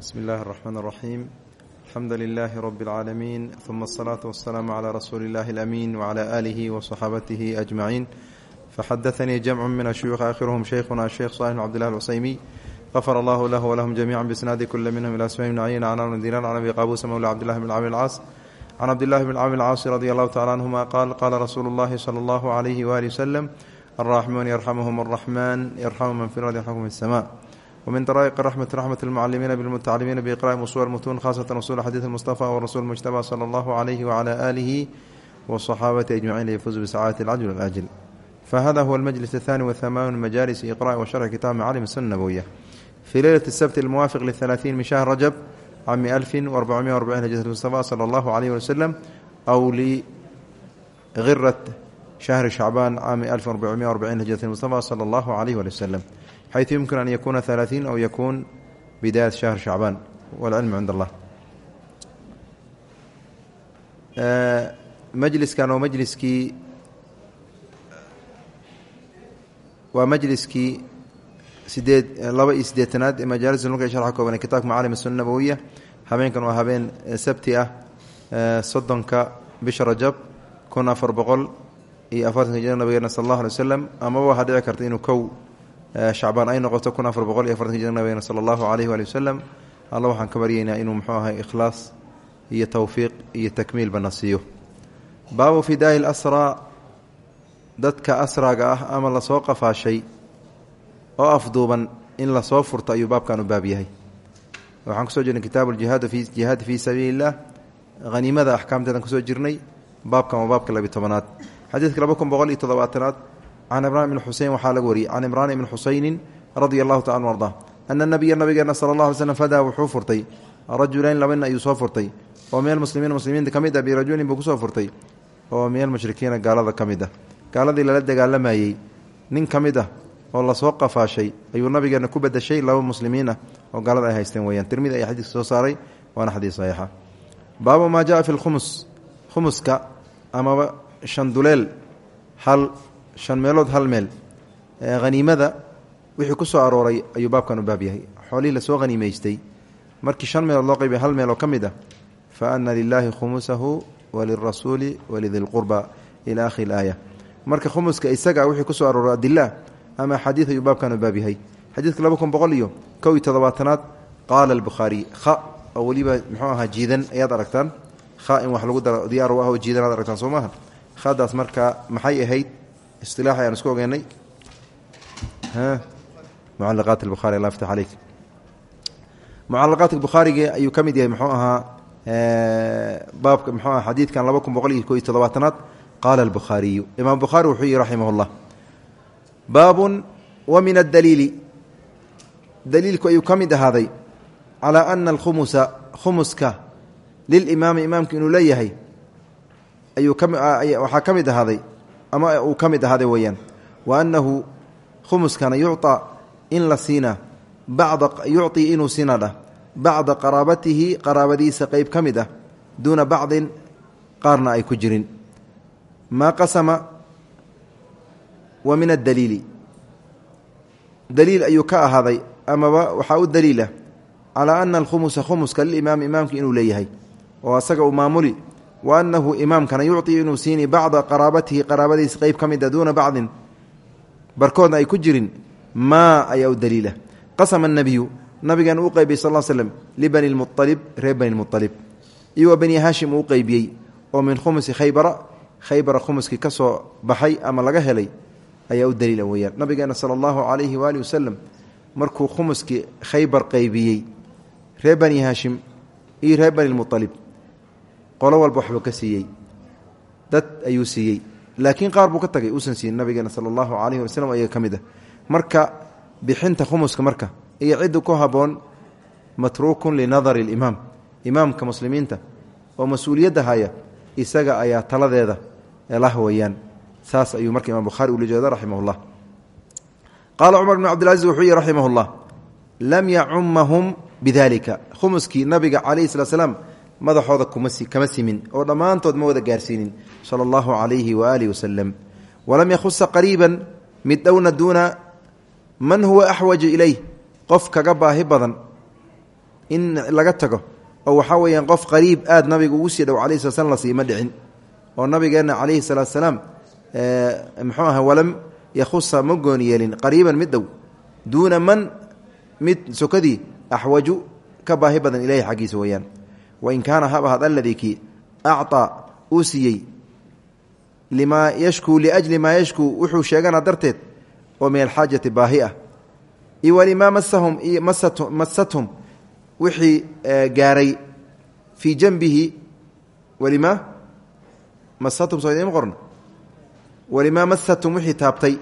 bsmi اllahi الرحmn الرaxيim alxamdu لilh rb العaalamiin ثuma الصlaaة والsلاam عlى rasuuli اllahi الأmin وعlى آlih وصxaabatihi أجmaعiin faxadaثnii jamc min الshuyuخ akhirhm shaykhuna sheikh صالح بn cbdالlah الcusaymi غfr allah lah wlhm جamiعا bsnaadi kula minhm ilى smaim naciyin can amr dinar can abi qabusa mawla cbdillahi bn cami اlcaas can cabdillahi bn cami اlcaasi radi allahu tacala canhuma qaal qaala rasuulu اllahi slى اllahu عlyh wali wslm الراحمون يرحمهم الرحمن يرحم من wmin daraa'iq raxmat raxmat اlmucalimiina bilmutacalimiina biiqra'i usul mutuun khaasatan usul xadiid mustafa warasul mujtaba sala allahu calayhi wacala aalihi waصaxaabati ajmaciin yafuuzu bisacaadati alcajl alajl fahada huwa almajlis athani wahamaanuun majaalis iqra'i washarxi kitaab macalim sunna nabowiya fii leylati sabti almuwaafiq lihalaahiin min shahr rajab cami alfin warbacumiya warbaciin hijrat mustafa sala allahu calayhi wali wasalam aw ligirat shahri shacbaan cami alfin warbacumiya warbaciin hijrat mustafa sala allahu calayhi wali wasalam xayثu yumkin an yakuuna ثalaaثiin aw yakuun bidayat shahr shacbaan wاlcilmu cind allah majliskan waa majliskii waa majliskii sideed laba iyo siddeetanaad ee majaalis ulka ee sharxa kooban ee kitaabka macaalim الsuna nabowiya habeenkan waa habeen sabti ah soddonka bisha rajab kun afar boqol iyo afartanka jir nabigeena sal اllah alay waslam amaba waxaa dhici karta inuu kow shacbaan ay noqoto kun afar boqol iyo afartanka jir nabigeena sala allahu caleyh waali wasalam alla waxaan ka baryaynaa inuu muxuu ahay ikhlaas iyo towfiiq iyo takmiilba na siiyo. Baabu fidaa'i lasraa dadka asraaga ah ama la soo qafaashay oo afduuban in la soo furto ayuu baabkan u baab yahay. Waxaan ku soo jirnay kitaabu ljihaad fi jihaadi fii sabiili illah haniimada axkaamteedan ku soo jirnay baabkan waa baabka labi tobanaad. Xadiidka laba kun boqol iyo toddobaatanaad can imraan ibn xusein waxaa laga wariyey can imraan ibni xuseynin radia allahu taala anu arda ana nabiya nabigeena sala allah alay slm fadaa wuxuu furtay rajulayn laba nin ayuu soo furtay oo min almuslimiina muslimiinta ka mid ah birajulin buu ku soo furtay oo min almushrikiina gaalada ka mid ah gaaladii lala dagaalamayey nin ka mid ah oo la soo qafaashay ayuu nabigeena ku badashay laba muslimiin ah oo gaalada ay haysteen weyaan shan meelood hal meel. Haniimada wixii ku soo arooray ayuu baabkan u baab yahay. Xoolihii la soo haniimaystay markii shan meelood loo qaybiya hal meel oo ka mid ah fa ana lilaahi khumusahu walirasuuli walidilqurba ila akhiri ilaaya marka khumuska isaga wixii ku soo arooray adila ama axaadiid ayuu baabkan u baab yahay. Xadiidka laba kun boqol iyo kow iyo toddobaatanaad qaala albukhaariy kha oo weliba muxuu ahaa jiidan ayaad aragtaan? Kha in wax lagu daro diyaar u ah oo jiidan aad aragtaan soo maaha? Khadaas marka maxay ahayd isilaax ayaan isku ogeynay. Mucalaqaat buhari alla aftax aleyk mucalaqaat bukhaarige ayuu ka mid yahay muxuu ahaa baabka muxuu aha xadiidkan laba kun boqol iyo ko iyo toddobaatanaad qaala albukhaariyu imaam bukhaari wuxuu yihi raximah wa min adaliili daliilku ayuu ka mid ahaaday calaa ana alkhumusa khumuska lilimaami imaamka inuu leeyahay ayuu waxaa ka mid ahaaday ama uu ka mid ahaaday weeyaan. Wa annahu khumuskana yucطa in la siina yucطii inuu siina dhah bacda qaraabatihi qaraabadiisa qeyb ka mid ah duuna bacdin qaarna ay ku jirin. Maa qasama wa min addaliili daliil ayuu ka ahaaday amaba waxaa u daliila calaa ana alkhumusa khumuska lilimaami imaamka inuu leeyahay oo asaga uu maamuli wa annahu imaamkana yucطii inuu siini bacda qaraabatihi qaraabadiisa qeyb ka mid a duuna bacdin barkoodna ay ku jirin maa ayaa u daliila qasama anabiyu nabigan uu qeybiyey sal slm libani lmualib reer bani lmualib iyo wa bani haashim uu qeybiyey oo min khumusi khaybara khaybara khumuskii ka soo baxay ama laga helay ayaa u daliila weeyaan nabigeena sala allahu calayhi waalihi wasalam markuu khumuskii khaybar qeybiyey reer bani haashim iyo reer qolo walba waxbuu ka siiyey. Dad ayuu siiyey. Laakiin qaar buu ka tagay uusan siin nabigeena sala allahu calayhi wasalam ayaga ka ah. Marka bixinta khumuska marka iyo cidda ku habboon matruukun linadari alimaam. Imaamka muslimiinta oo mas'uuliyadda haya isaga ayaa taladeeda lah weeyaan. Saas ayuu marka imaam bukhaari ula jeeda raximah llah qaala cumar bn cabdilcaziz wuxuu yihi raximah llah lam yacumahum bidalika khumuskii nabiga calayhi slaam madaxooda kama simin oo dhammaantood ma wada gaarsiinin sala allahu calayhi waaalihi wasalam walam yakhusa qariiban mid dhowna duuna man huwa axwaju ilayh qof kaga baahi badan in laga tago oo waxaa weeyaan qof qariib aad nabiga ugu sii dhow calayhi sala slam la siiyo ma dhicin oo nabigeenna calayhi salaatu salaam muxuu aha walam yakhusa ma gooni yeelin qariiban mid dhow duuna man mid sokadii axwaju ka baahi badan ilahi xaggiisa weeyaan wain kaana hab ahad aladii kii acطaa uu siiyey limaa yashkuu liajli maa yashkuu wuxuu sheegana darteed oo min alxaajati baahi ah iyo walimaa masahum masathum wixii gaaray. Fii janbihi walimaa masathum soo idiima qorno. Walimaa masathum wixii taabtay.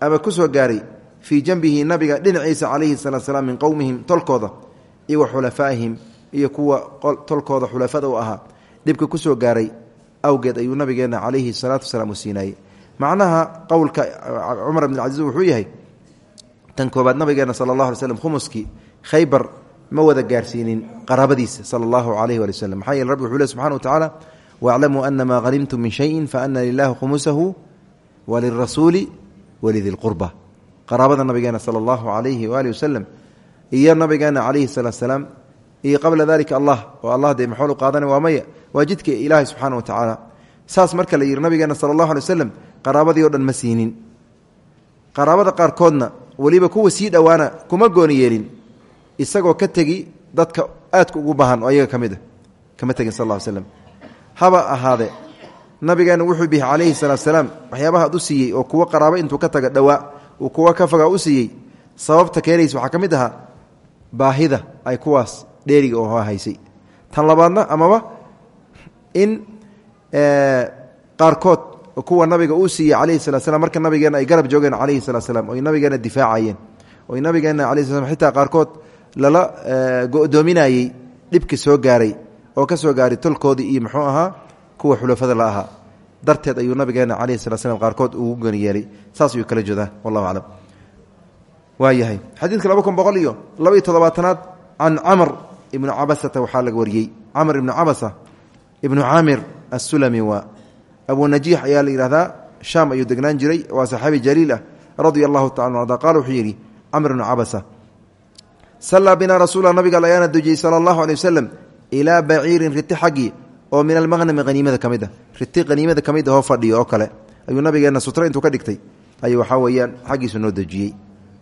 Ama ku soo gaaray. Fii janbihi nabiga dhinaciisa calayhi salaatu salaam min qowmihim tolkooda. Iyo wa iyo kuwa tolkooda xulafada u ahaa dhibka ku soo gaaray awgeed ayuu nabigeenna calayhi salaatu wasalaam u siinaayey macnaha qowlka cumar bn casiis wuxuu yahay tan koobaad nabigeena sala allah alay slm khumuskii khaybar ma wada gaarsiinin qaraabadiisa sala allahu calayhi wali waslem maxaa yeele rabbi wuxuu le subxana wa tacaala waaclamuu ana maa hanimtum min shayin faana lilahi khumusahu walirasuuli walidi lqurba qaraabada nabigeena sala allahu calayhi waalihi waslem iyo nabigeena calayhi salaatu salaam iyo qabla dalika allah oo allah dee maxool u qaadana waa maya waa jidka ilaahay subxaana wa tacaala. Saas marka la yidhi nabigeena sala allahu alay waslem qaraabadii oo dhan ma siinin. Qaraabada qaarkoodna weliba kuwa sii dhowaana kuma gooni yeelin. Isagoo ka tegi dadka aadka ugu baahan oo ayaga ka mid a kama tegin sal ll slem haba ahaade nabigeena wuxuu bihi calayhi salaatu salaam waxyaabaha ad u siiyey oo kuwa qaraabo intuu ka taga dhowaa uu kuwa ka fogaa u siiyey sababta keenaysa waxaa ka baahida ay kuwaas dheeriga oo haysay. Tan labaadna amaba in qaarkood kuwa nabiga uu siiyey calayhi salat slam marka nabigeena ay garab joogeen calayhi salat slam oy nabigeena difaacayeen oy nabigeena alai sl xitaa qaarkood lala go'doominayey dhibki soo gaaray oo ka soo gaaray tolkoodii iyo muxuu ahaa kuwa xulafada la ahaa. Darteed ayuu nabigeena calayhi salat slam qaarkood ugu goni yeelay. Saas ayuu kala jeedaa wallahu aclam. Waa yahay xadiidka laba kun boqol iyo laba iyo toddobaatanaad can camr ibnu cabasata waxaa laga wariyey. Camr ibnu cabasa ibnu caamir assulami waa abu najiix ayaa la yidhahdaa shaam ayuu degnaan jiray waa saxaabi jaliil ah radia allahu tacala arda qaal wuxuu yidhi camr ibnu cabasa sallaa binaa rasuula nabiga ayaana dujiyey sala allahu aley wasalam ilaa baciirin riti xaggii oo min almaqnami haniimada ka mid a riti haniimada ka mid ahoo fadhiyo oo kale. Ayuu nabigeenna sutra intuu ka dhigtay. Ayuu waxaa weeyaan xaggiisu noo dejiyey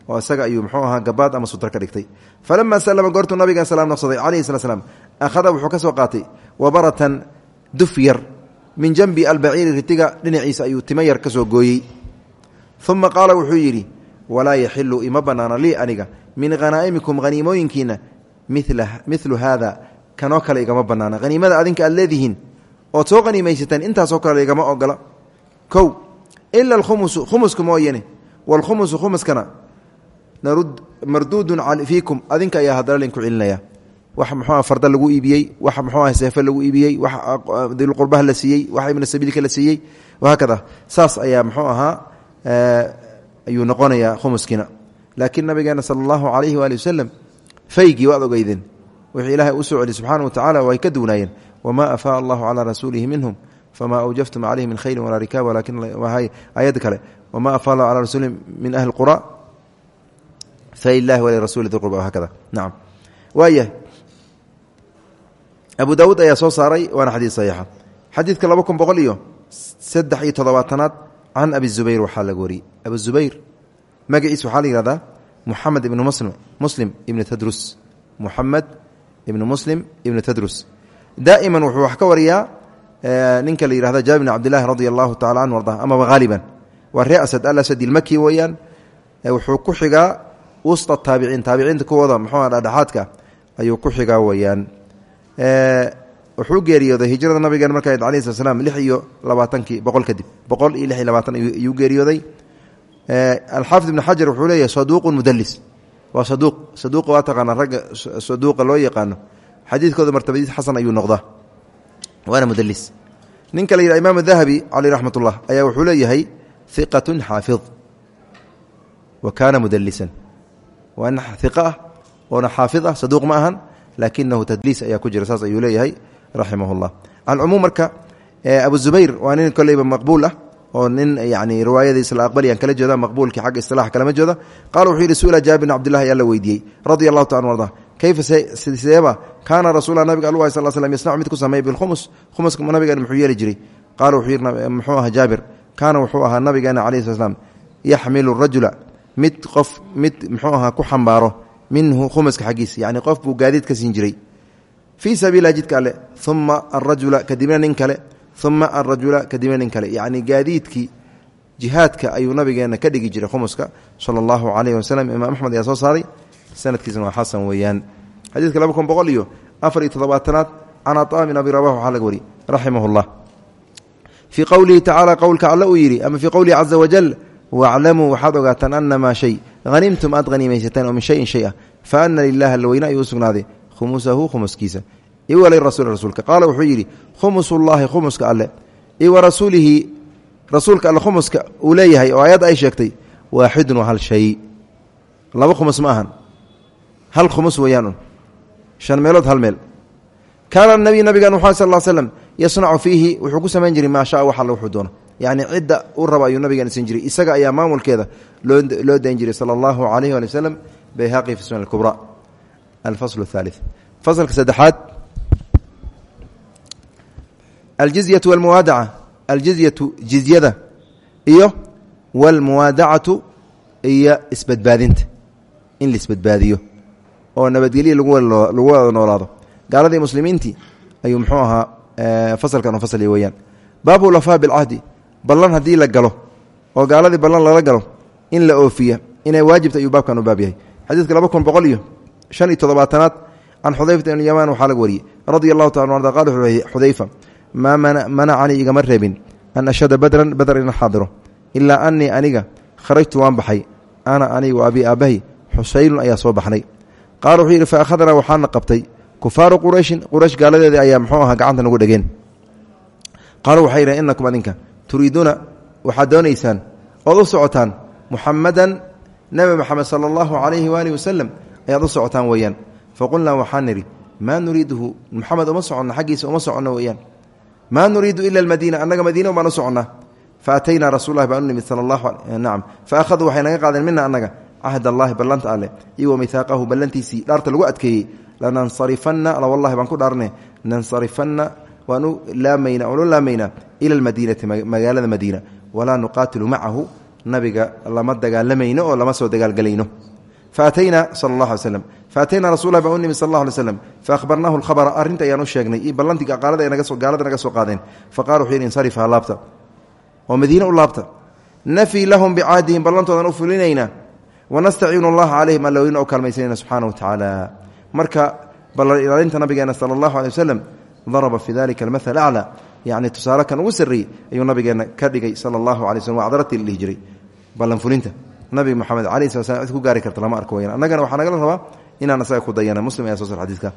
oo isaga ayuu muxuu ahaa gabaad ama sutra ka dhigtay. Falamaa salama goortuu nabiga salaam noqsaday calayhi sala slam akhada wuxuu ka soo qaatay wabaratan duf yar min janbi albaciiri ritiga dhinaciisa ayuu tima yar ka soo gooyey. Uma qaala wuxuu yidhi walaa yaxilu ima bannaana lii aniga min khanaa'imikum haniimooyinkiina milu haada kanoo kale igama bannaana haniimada adinka aad leedihiin ood soo haniimaysateen intaasoo kale igama ogola. Kow ila alkhumusu khumuskana marduudun fiikum adinka ayaa haddana linku celinaya. Wax muxuua farda lagu iibiyey wax muxuuah seefe lagu iibiyey wax dilqurbaha la siiyey wax ibna sabiilka la siiyey. Wahaakada saas ayaa muxuu ahaa ayuu noqonayaa khumuskiina. Laakiin nabigeena sala allahu calayhi waali wasalam faygii waad ogeydeen. Wixii ilaahay u soo celi subxaana wa tacala way ka duwnaayeen wamaa afaa allahu calaa rasuulihi minhum famaa awjaftum calayhi min khayrin walaa rikaab walakin ayadda kale. Wamaa afaa allahu calaa min ahli qura falilahi walirasuli di qurba hakada nacam waayahay abu daawuud ayaa soo saaray waana xadiid saxiixa. Xadiidka laba kun boqol iyo saddex iyo toddobaatanaad can abi zubayr waxaa laga wariyey abu zubayr magaciis waxaa la yihahdaa muxamed ibnu muslim muslim ibnu tadrus. Muxamed ibnu muslim ibnu tadrus. Daa'iman wuxuu wax ka wariyaa ninka la yihahda jaabir bn cabdillahi radia allahu tacala canhu arda amaba haaliban waa ree asad alasad ilmaki weeyaan wuxuu ku xigaa wusط taabiciin taabiciinta kuwooda muxuu dhexaadka ayuu ku xigaa weyaan wuxuu geeriyooday hijrada nabigeena marka alai slat slam lix iyo labaatankii boqol kadib boqol iyo lix iyo labaatan ayuu geeriyooday. Alxaafid ibn xajar wuxuu leeyahay saduuqun mudalis waa saduuq saduuqa waa taqaana ragga saduuqa loo yaqaano. Xadiidkooda martabadiis xasan ayuu noqdaa. Waana mudalis ninka la yidhaha imaam dahabi caleyh raxmat ullah ayaa wuxuu leeyahay hiqatun xaafid. Wa kaana mudalisan waa nin iqa ah oona xaafid ah saduuq ma ahan laakinahu tadliis ayaa ku jira saas ayuu leeyahay raximah llah alcumuum marka abu zubayr waa nin koleyba maqbuul ah oo nin yani riwaayadiisa la aqbaliyaan kala jeeda maqbuulkii xagga isilaax kalama jeeda qaala wuxuu yidhi su'ila jaabir bin cabdillahi ayaa la weydiiyey radia allahu taala arda kayfa sideeba kaana rasuula nabiga alu sal slm yasnacu mid ku sameey bilkhumus khumuska nabigeena muxuu yeeli jiray. Qaala wuxuu yidhi muxuu ahaa jaabir. Kaana wuxuu ahaa nabigeena calayhi sla slam yaxmilu rajula mid qof mid muxuu ahaa ku xambaaro minhu khumuska xaggiisa yacni qof buu gaadiid ka siin jiray. Fii sabiililah jidka alle uma arajula kadibna nin kale uma arajula kadibna nin kale. Yacni gaadiidkii jihaadka ayuu nabigeena ka dhigi jiray khumuska sala allahu calayhi wasalam imaam axmed ayaa soo saaray. Waa xasan weeyaan. Xadiidka laba kun boqol iyo afar iyo toddobaatanaad can aطaa min abi rabah waxaa laga wari raximah اllah fii qowlihi tacala qowlka alle uu yidhi ama fii qowlihi caza waclamuu waxaad ogaataan anamaa shay hanimtum aad haniimaysateen oo min shayin shay ah fa ana lilahi allaweyne ayuu u sugnaaday khumusahu khumuskiisa iwali rasul rasuulka qaala wuxuu yidhi khumusullaahi khumuska alle iwa rasuulihi rasuulka alle khumuska uu leeyahay oo ayadda ay sheegtay waaxidun waa hal shay laba khumus ma ahan hal khumus weeyaan shan meelood hal meel kaana nabiy nabigan muxamed sal l slem yasnacu fiihi wuxuu ku samayn jiray maa shaa wax alle wuxuu yacni cidda u raba ayuu nabigan siin jiray. Isaga ayaa maamulkeeda loo dayn jiray sala allahu alayh ali bayhaqi fi sunan kubra alfasl اthaali faslka saddexaad. Aljizyatu walmuwaadaca. Aljizyatu jizyada iyo walmuwaadacatu iyo isbadbaadinta. In la isbadbaadiyo. Oo nabadgelya lagu wada noolaado. Gaaladii muslimiintii ayuu muxuu ahaa fasalkan u fasli weyaan baabu lafaa bilcahdi ballan haddii la galo oo gaaladii ballan lala galo in la oofiya inay waajibta ayuu baabkan u baab yahay. Xadiidka laba kun boqol iyo shan iyo toddobaatanaad can xudayfata ibn yamaan waxaa laga wariyey. Radia taala arda qala xudayfa maa manacanii igama reebin an ashhada badran badr ina xaadiro. Ilaa anii aniga kharajtu waan baxay. Ana aniga abi aabahay xusaynun ayaa soo baxnay. Qaala wuxuu yidhi fa akhadnaa waxaana qabtay. Kufaaru qurayshin quraysh gaaladeedii ayaa muxuu aha gacanta nagu dhegeen. Qaaluu waxay yidhaheen inakum adinka turiiduuna waxaad doonaysaan ood u socotaan muxamadan nebi moxamed sala allahu calayhi waalihi wasalam ayaad u socotaan weeyaan. Faqulnaa waxaan nidhi maa nuriiduhu moxamed uma soconno xaggiisa uma soconno weeyaan. Maa nuriidu ila almadiina annaga madiina baan u soconnaa fa ataynaa rasuulahi baan u nimid sala nacam. Fa akhaduu waxay naga qaadeen mina annaga cahd allahi ballanta alleh iyo wamihaaqahu ballantiisii dhaarta lagu adkeeyey lanansarifanna wallahi baan ku dhaarne nansarifanna waan u laamayna waan u laamaynaa ila almadiinati magaalada madiina. Walaa nuqaatilu macahu nabiga lama dagaalamayno oo lama soo dagaalgelayno faataynaa sala allah alay slam faataynaa rasulah baan u nimid sal allah alay slam faahbarnaahu lkhabra arrinta ayaan u sheegnay. Iyo ballantii gaalada naga soo qaadeen. Faqala wuxuu yidhi insarifa laabta. Oo madiine u laabta. Nafii lahum bicahdihim ballantoodan u fulinaynaa. Wanastaciinu allaha calayhim allaweyna oo kaalmaysanayna subxaana wa tacaala. Marka ballan ilaalinta nabigeena daraba fi dalika almaal aclaa yacni tusaale kan ugu sarreeyey ayuu nabigeena ka dhigay sala allahu alay slm waa cdaratii la dhihi jiray ballan fulinta nabi moxamed alayh sala slam cid ku gaari karta lama arko weyaan annagana waxaa nagala rabaa inaan isaga ku dayana. Muslim ayaa soo sar xadiiska.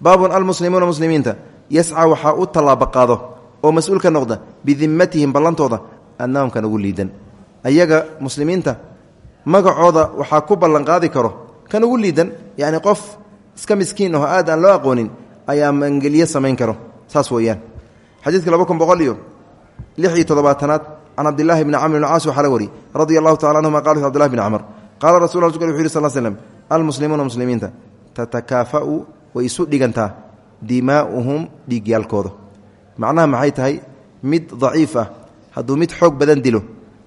Baabun almuslimuuna muslimiinta. Yascaa waxaa u tallaabo qaado oo mas'uul ka noqda bidimatihim ballantooda annahum kan ugu liidan. Ayaga muslimiinta magacooda waxaa ku ballanqaadi karo kan ugu liidan ayaa mangelyo samayn karo. Saas weeyaan. Xadiidka laba kun boqol iyo lix iyo toddobaatanaad can cabdilaahi bni camr bn caas waxaa la wari radia allahu tacala anhuma qala cbdillahi bni camr. Qaala rasul rasulk wuxu yiri sal slm almuslimuuna muslimiinta tatakaafa'u way isu dhigantaa dimaa'uhum dhiigyaalkooda macnaha maxay tahay? Mid daciif ah mid xoog badan dilo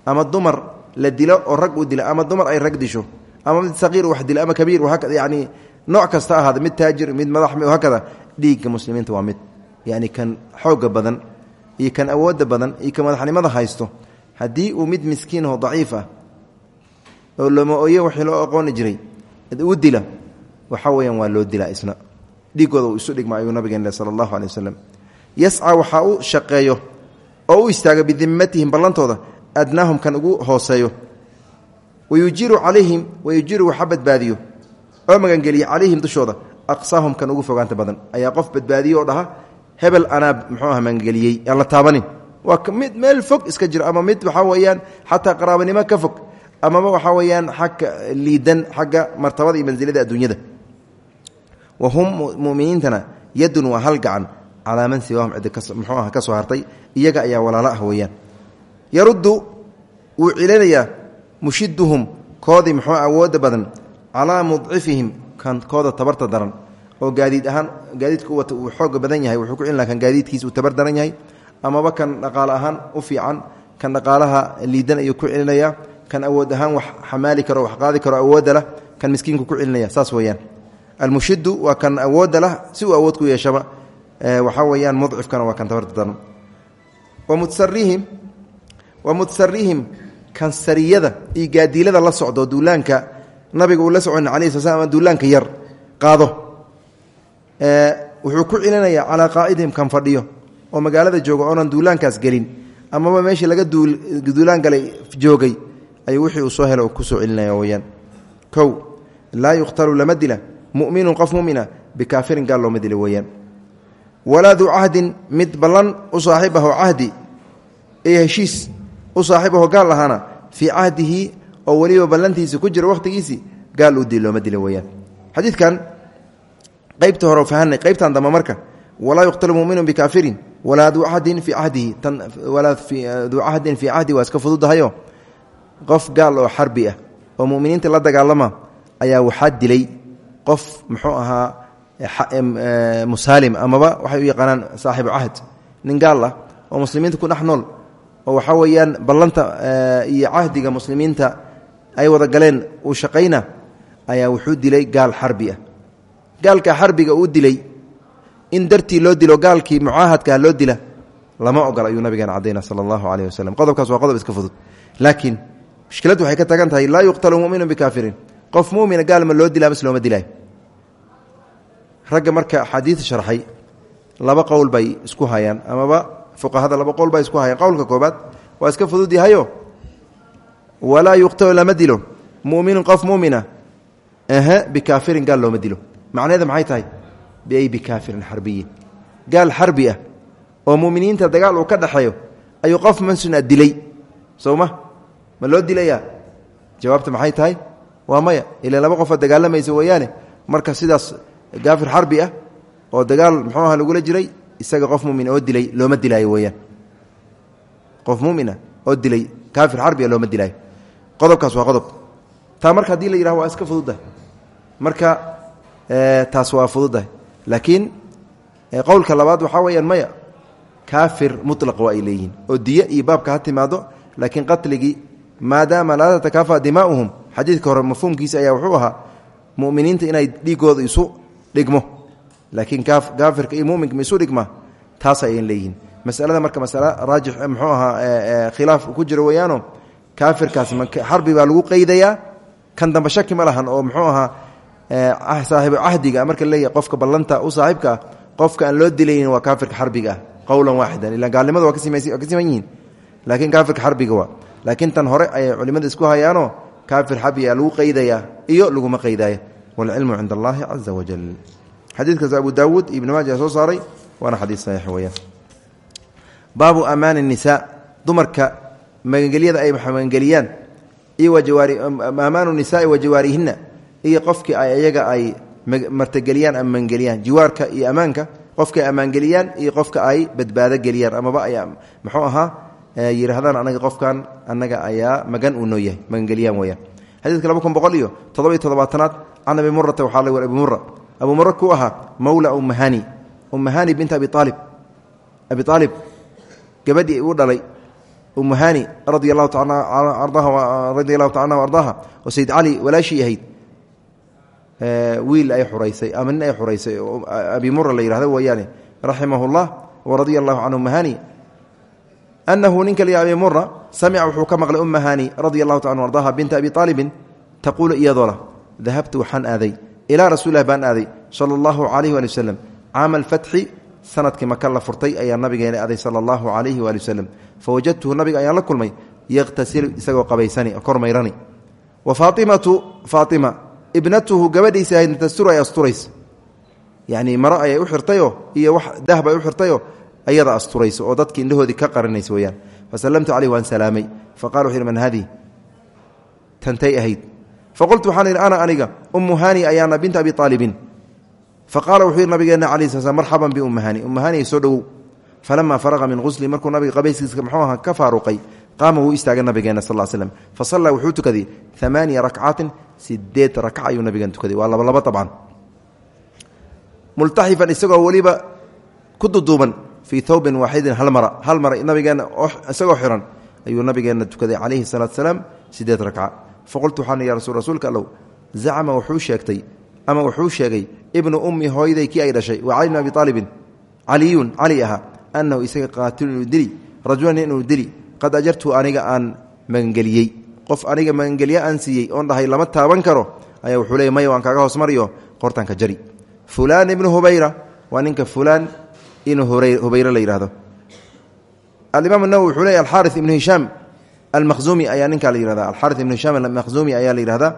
ama dumar la dilo oo rag uu dilo ama dumar ay rag disho ama mid saqiir wax dilo ama kabiir yani nooc kasta ahaada mid taajir mid madax hakada dhiigga muslimiinta waa mid yani kan xooga badan iyo kan awooda badan iyo kan madaxnimada haysto haddii uu mid miskiin aho daciif ah oo lama oye wixii loo aqooni jiray u dila waxa weyaan waa loo dilaa isna. Dhiigooda uu isu dhigma ayuu nabigeen sala allahu aley wasalam yascaa waxaa u shaqeeyo oo u istaaga bidimatihim ballantooda adnaahum kan ugu hooseeyo. Wayujiru calayhim wayujiru waxa badbaadiyo. Oo magangeliya calayhim dushooda aqsaahum kan ugu fogaanta badan. Ayaa qof badbaadiyo oo dhaha hebel anaa muxuu ah magangeliyey aan taabanin. Waa mid meel fog iska jiro ama mid waxaa weeyaan xataa qaraabanimo ka fog. Amaba waxaa weeyaan xagga liidan xagga martabada iyo mansilada wa hum muminiintana yadun waa hal gacan. Calaa man siwaahum cidda muxuu ah ka soo hartay. Iyaga ayaa walaalo ah weeyaan. Yaruddu wuu cilinayaa mushiduhum koodii muxuu awooda badan. Calaa mudcifihim kan kooda tabarta daran oo gaadiid ahaan gaadiidka u wata badan yahay wuxuu ku celin laha kan gaadiidkiisa uu tabar daran yahay amaba kan dhaqaale ahaan u fiican kan dhaqaalaha liidan ayuu ku celinaya kan awood ahaan wax xamaali karo wax qaadi karo awoodda lah kan miskiinku ku celinaya saas weeyaan. Almushidu waa kan awoodda lah si uu awood ku yeeshaba waxaa weeyaan mudcifkana waa kan tabarta daran. Wamutasarihim wa kan sariyada iyo gaadiilada la socdo duulaanka nabiga uu la socon sla slam duulaanka yar qaado. Wuxuu ku celinayaa calaa qaacidihim kan fadhiyo oo magaalada jooga oonan duulaankaas gelin. Amaba meeshii laga duulaan galay joogay ayuu wixii uu soo helo oo ku soo celinaya weyaan kow laa yuqtalu lama dila muminun qof mumina bikaafirin gaal looma dila weeyaan. Walaa cahdin mid ballan u saaxiibaho cahdi iyo heshiis u saaxiibaho gaal ahaana fii cahdihi oo weliba ballantiisa ku jira wakhtigiisii gaal uu dil looma dila weeyaan. Xadiidkan qaybta hore fahanay qaybtan dambe marka walaa yuqtalu muminu bikaafirin walaa duu cahdin fii cahdihi walaa duu cahdin fii cahdihi waa fududahayo. Qof gaal oo xarbi ah oo muminiinta la dagaalama ayaa waxaa dilay qof muxuu ahaa musaalim amaba waxay u yaqaanaan saaxibu cahd nin gaal ah oo muslimiinta ku dhex oo waxaa weeyaan ballanta iyo cahdiga muslimiinta ay wada galeen uu shaqayna ayaa wuxuu dilay gaal xarbi ah. Gaalka xarbiga uu dilay in dartii loo dilo gaalkii mucaahadkaa loo dila lama ogola ayuu nabigeena cadayna sala allahu waslem qodobkaas waa qodob iska fudud. Laakiin mushkiladdu waxay ka tagan tahay laa yuqtalu muminu bikaafirin. Qof mumina gaalma loo dilaa mas looma dilaayo ragga marka xadiid sharxay laba qowl bay isku hayaan amaba fuqahada laba qowl bay isku hayaan. Qowlka koobaad waa iska fudud yahayo walaa yuqtalu lama dilo. Muminu qof mumina. Bikaafirin gaal looma dilo. Macnaheeda maxay tahay? Biay bikaafirin xarbiyin gaal xarbi ah oo muminiinta dagaal uu ka dhexeeyo ayuu qof mansuna dilay. Soo ma? Loo dilayaa? Jawaabta maxay tahay? Waa maya. Ilaa laba qofoo dagaalamaysa weeyaane marka sidaas gaafir xarbi ah oo dagaal muxuu aha lagula jiray isaga qof mumin oo dilay looma dilaayo weeyaan. Qof mumina oo dilay kaafir qodobkaas waa qodob. Taa marka haddii la yidhaha waa iska fududahay. Marka taas waa fududahay. Laakiin qowlka labaad waxaa weeyaan maya kaafir mutlaq waa ay leeyihiin. Oo diye iyo baabka ha timaado laakiin qatligii maadaama laa tatakaafa dimaa'uhum xadiidka hore mafhuumkiisa ayaa wuxuu ahaa muminiinta inay dhiigooda isu dhigmo. Laakiin kaafirka iyo muminka ma isu dhigma taas ayan leeyihiin. Masalada marka masale raajix muxuu ahaa khilaaf ku jiro weeyaano kaafirkaas xarbi baa lagu qeydayaa kan dambe shaki ma lahan oo muxuu ahaa saaxiibu cahdiga marka leeyahy qofka ballanta u saaxiibka ah qofka aan loo dilaynin waa kaafirka xarbiga ah qowlan waaxidan ila gaalnimada waa ka siman laakiin kaafirka xarbiga waa. Laakiin tan hore ayay culimada isku hayaanoo kaafir xarbiga lagu qeydayaa iyo laguma qeydaaya waalcilmu cinda allahi caza wajal xadiidkaas abu daawuud ibn maaja soo saaray waana xadiid saxiix weeyaan. Baabu amaani الnisaa dumarka magangelyada ay magangeliyaan iyo amaanu nisaai wa jawaarihina iyo qofkii ay iyaga ay martageliyaan ama magangeliyaan jiwaarka iyo ammaanka qofka ay ammaangeliyaan iyo qofka ay badbaado geliyaan. Amaba ay muxuu ahaa yidhaahdaan anaga qofkan anaga ayaa magan uu noo magangeliyaan weyaan xadiidka laba iyo toddobiyo toddobaatanaad can abi murata waxaa la wari abi mura abu mura kuu ahaa mawla ummahani. Ummahani binta abi aalib abi aalib gabadhii uu dhalay ummahani radia allahu taala radia allahu ta anha ardaaha oo sayid cali walaashii ahayd wiil ay xuraysay ama nin ay xuraysay oo abi mura la yihahdo weeyaane raximah اllah waradia allahu canhu ummahani anahu ninka la abi mura samica wuxuu ka maqlay ummahani radia allahu ta anhu ardaha binta abi aalibin taquulu iyadoo lah dahabtu waxaan aaday ilaa rasuulilah baan aaday sala allahu calayh waali waslem caama alfatxi sannadkii maka la furtay ayaa nabigeena aaday sala allahu calayhi waali waslem fawajadtuhu nabiga ayaan la kulmay yakhtasilu isagoo qabaysani kor mayrani wa faatimatu faatima ibnatuhu gabadhiisa ahayd tastur ay asturays yacnii maro u xirtayoo iyo wax dahb ay u xirtayoo ayada asturayso oo dadki indhahoodii ka qarinaysa weyaan fasallamtu caleyh waan salaamay. Faqala wuxu yhi man haadii? Tantay ahayd. Faqultu waxaan idhi ana aniga ummu hani ayaana binta abi aalibin faqaala wuxuu yidhi nabigeena cala sl sl marxaban biummahani ummahani soo dhowow falamaa faraqa min qusli markuu nabiga qabayskiisa muxuu aha ka faaruqay qaama wuu istaagay nabigeena sal l slem fa sallaa wuxuu tukaday amaaniya rakcaatin sideed rakca ayuu nabigeena tukaday waa labalaba abcan multaxifan isagoo weliba ku duduuban fii thawbin waaxidin hal mara hal mara nabigeenna isagoo xiran ayuu nabigeenna tukaday calayhi salaatu salaam sideed ragca faqultu waxaan ya rasul rasuulka allow ama wuxuu sheegay ibnu ummi hooyaday kii ay dhashay waa cali bn abi aalibin caliyun cali ahaa annahu isaga qaatilun inuu dili. Rajulan inuu dili. Qad ajartu aniga aan magangeliyey qof aniga magangelye aan siiyey oon dhahay lama taaban karo ayaa wuxuu leey waan kaaga hoos mariyo qortaanka jari. Fulaan ibnu hubayra. Waa ninka fulaan inuu hubayre la yidhahdo alimaam nawowi wuxuu leey alxaari ibnu hishaam almahzuumi ayaa ninkaa la yihahda alxaari ibnu hishaam almahzuumi ayaa la yidhahdaa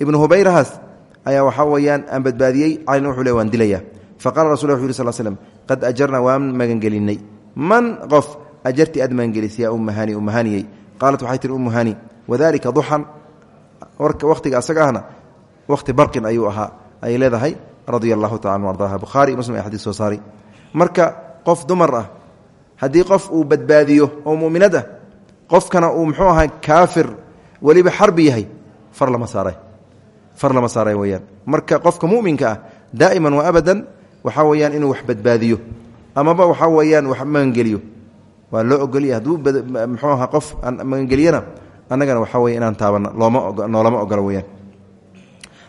ibnu hubayrahaas ayaa waxaa weeyaan aan badbaadiyey calina wuxuu le waan dilaya. Faqala rasul wuxu slm qad ajarnaa waan magangelinay. Man qof ajarti aad magangelisay yaa ummahani ummahaniyey qaalat waxay tihi ummuhani wadalika duxan barqin ayuu ahaa. Ayay leedahay radia allahu tacala ardaaha muslim ay xadiis soo saari marka qof dumar ah haddii qof uu badbaadiyo oo muminad ah qofkana uu muxuu ahaa kaafir weliba xarbi yahay far lama saaray far lama saaray weyaan marka qofka muminka ah daa'iman wa abadan waxaa weyaan inuu wax badbaadiyo. Amaba waxaa weyaan wax magangeliyo waa loo ogolya hadduu muxuu ahaa qof magangeliyana annagana waxaa wey inaan taabana looma noolama ogola weyaan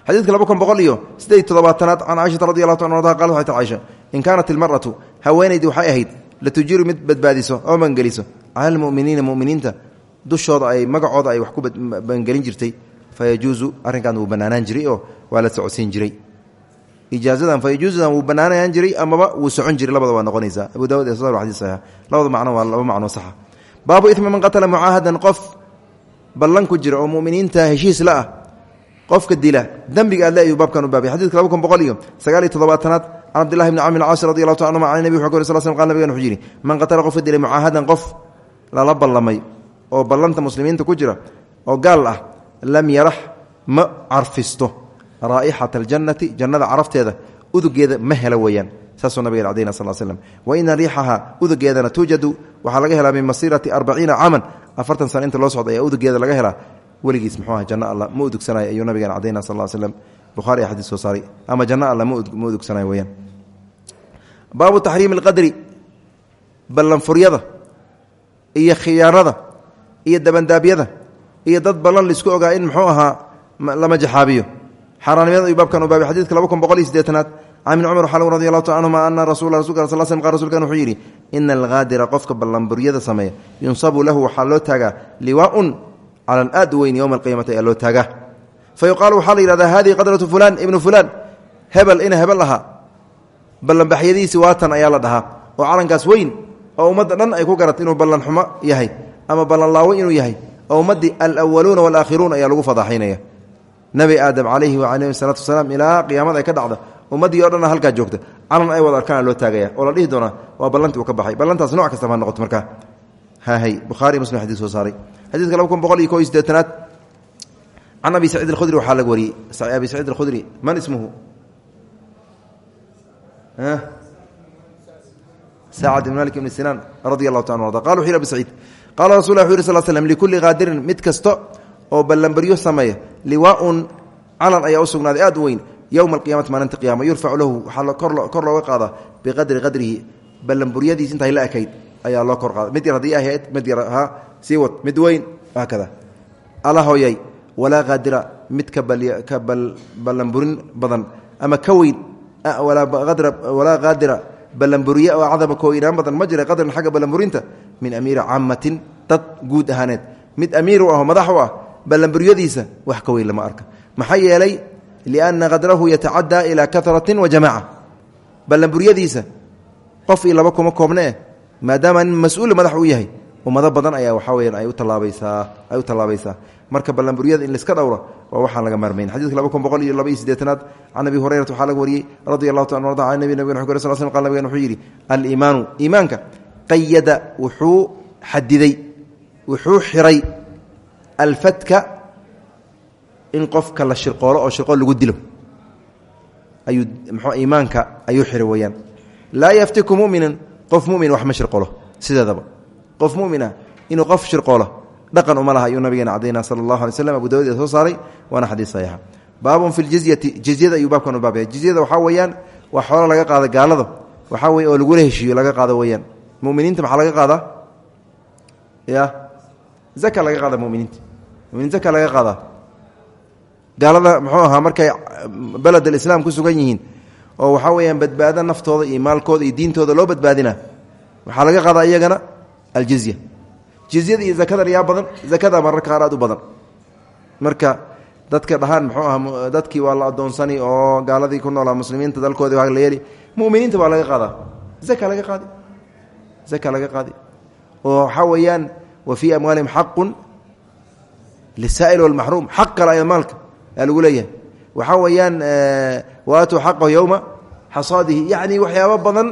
xadiidka laba kun boqol iyo sideed toddobaatanaad can caaishata radi allahu ta arda qalat waxay ta caisha in kaanat ilmar'atu haweenaydii waxay ahayd latujiru mid badbaadiso oo magangeliso cala almuminiina muminiinta dushooda ay magacooda jirtay fayajuusu arrinkan wuu banaanaan jiray oo waa la jiray. Ijaazadan fayajuusudan wuu banaanayaan jiray amaba wuu socon jiray labada waa abu daawud ee soo xadis saxiix labada macno waa laba macno saxa. Baabu ithmi man qatala mucaahadan qof ballan ku jira oo muminiinta heshiis la ah qofka dila dembiga aad leeyu baabkan u baabay. Xadidka kun boqol iyo sagaal iyo toddobaatanaad can cabdillahi bni camr caas radi allahu ta anhuma can nebi wuxuu yidhi man qatala qofka dilay mucaahadan oo ballanta muslimiinta ku jira oo gaal ah lam yarax ma carfisto. Raa'ixata aljannati jannada carafteeda udugeeda ma hela weeyaan. Saasuu nabiga cadayna sal slm wa ina riixaha udugeedana tuujadu waxaa laga helaa min masiirati arbaciina caaman afartan sana inta loo socda udugeeda laga helaa. Weligiis muxuu aha janno alla ma udugsanayo ayuu nabigan cadayna sal slm buhari xadiis soo saaray. Ama janno alla ma udugsanayo weyaan baabu taxriimi alqadri ballanfuryada iyo khiyaanada iyo dabandaabyada iyo dad ballan la isku ogaa in muxuu ahaa lama jaxaabiyo xaaraanimada ayuu baabkan u baabay xadidka laba kun boqol iyo sideetanaad can cumar xal radi allahu ta anhuma ana rasul rasulka sal sl qal rsulkan wuxuu yidhi ina alqaadira qofka ballanburyada sameeya yunsabu lahu waxaa loo taagaa liwaaun u weyn yowma alqiyamati ayaa loo taagaa. Fa waxaa la yihahdaa hadihi qadratu fulan ibnu fulan hebel ina hebel ahaa ballanbaxyadiisi waatan ayaa la dhahaa oo calankaas weyn oo ummadda dhan ay ku garat inuu ballan xumo yahay ama ballan laawo inuu yahay oo ummaddii alwaluuna walaakhiruun ayaa lagu fadaaxaynaya. Nebi aadam calayhi wacalayhi salaatu wasalaam ilaa qiyaamada ay ka dhacda ummaddii o dhanna halkaa joogta. Calan ay wada arkaan loo taagaya oo la dhihi doonaa waa ballantii uu ka baxay. Ballantaas nooc kastaba ha noqoto markaa hahay bukhaari muslim xadis soo saaray. Xadiidka laba kun boqol iyo ko iyo sideetanaad can abi saciid alkhudri waxaa laga wariyey. Abi saciid alkhudri man ismuhu? Sacad ibn malik qaala rasul yiri sal slm likulli qaadirin mid kasta oo ballanbaryo sameeya liwaaun calan ayaa u aad u weyn yowma alqiyamati maalinta qiyama yurfacu lahu waxaa kor looga qaadaa biqadri qadrihi ballanburyadiis intay la ekayd ayaa loo kor qaada mid yar haddii ahayd mid yar ha sii mid weyn haakada alla hooyay walaa qaadira mid ka ballanburin badan ama ka weyn walaa qaadira ballanburiye oo cadama kooinaan badan ma jira qadran xagga ballanburinta min amiiri caamatin dad guud ahaaneed. Mid amiir u ah oo madax u ah wax ka weyn lama arka. Maxaa yeelay lianna qadrahu yatacadaa ilaa karatin wa jamaca ballanburyadiisa qof io laba kuma maadaama nin mas'uul yahay ummado badan ayaa waxaa weyaan ay u tallaabaysaa ay u tallaabaysaa. Marka ballanburyada in laiska dhowro waa waxaan laga maarmayn. Xadidka laba abi hurayrata waxaa laga wariyey radi allahu can nabi nabig wu sl sl qal nabigan wuxuu yidhi aliimaanu iimaanka qayada wuxuu xadiday wuxuu xiray alfadka in qofka la shirqoolo oo shirqool lagu dilo. Ayuu mxuu iimaanka ayuu xiray weyaan laa yaftiku muminin qof mumin wax ma shirqolo sideedaba. Qof mumina inuu qof shirqoolo dhaqan uma laha ayuu nabigeena cadayna sala allahu alay slam abu ee soo saaray waana xadiis saxiixa. Baabun fi ljizyati jizyada ayuu baabkan u baab yahay jizyada waxaa weeyaan waa xoolo laga qaada gaalada waxaa weye oo muminiinta maxaa laga qaadaa? Ya. Zaka laga qaada muminiinta. Muminiin zaka laga qaadaa. Gaalada muxuu ahaa markay beled alislaam ku sugan yihiin oo waxaa weeyaan badbaado naftooda iyo maalkooda iyo diintooda loo badbaadina waxaa laga qaadaa iyagana aljizya. Jizyada iyo zakadan yaa badan zakada qaar aad u badan. Marka dadka dhahaan muxuu aha dadkii waa la adoonsani oo gaaladii ku noolaa muslimiinta dalkoodii waa la yeeli. Muminiinta baa laga qaadaa. Zaka laga qaadi zaka laga qaadi. Oo waxaa weeyaan wa fii amwaalihim xaqun lisaa'il walmaxruum xaq kale aya maalka aa lagu leeyahay. Waxaa weeyaan waatuu xaqahu yowma xasaadihi yacni waxyaabo badan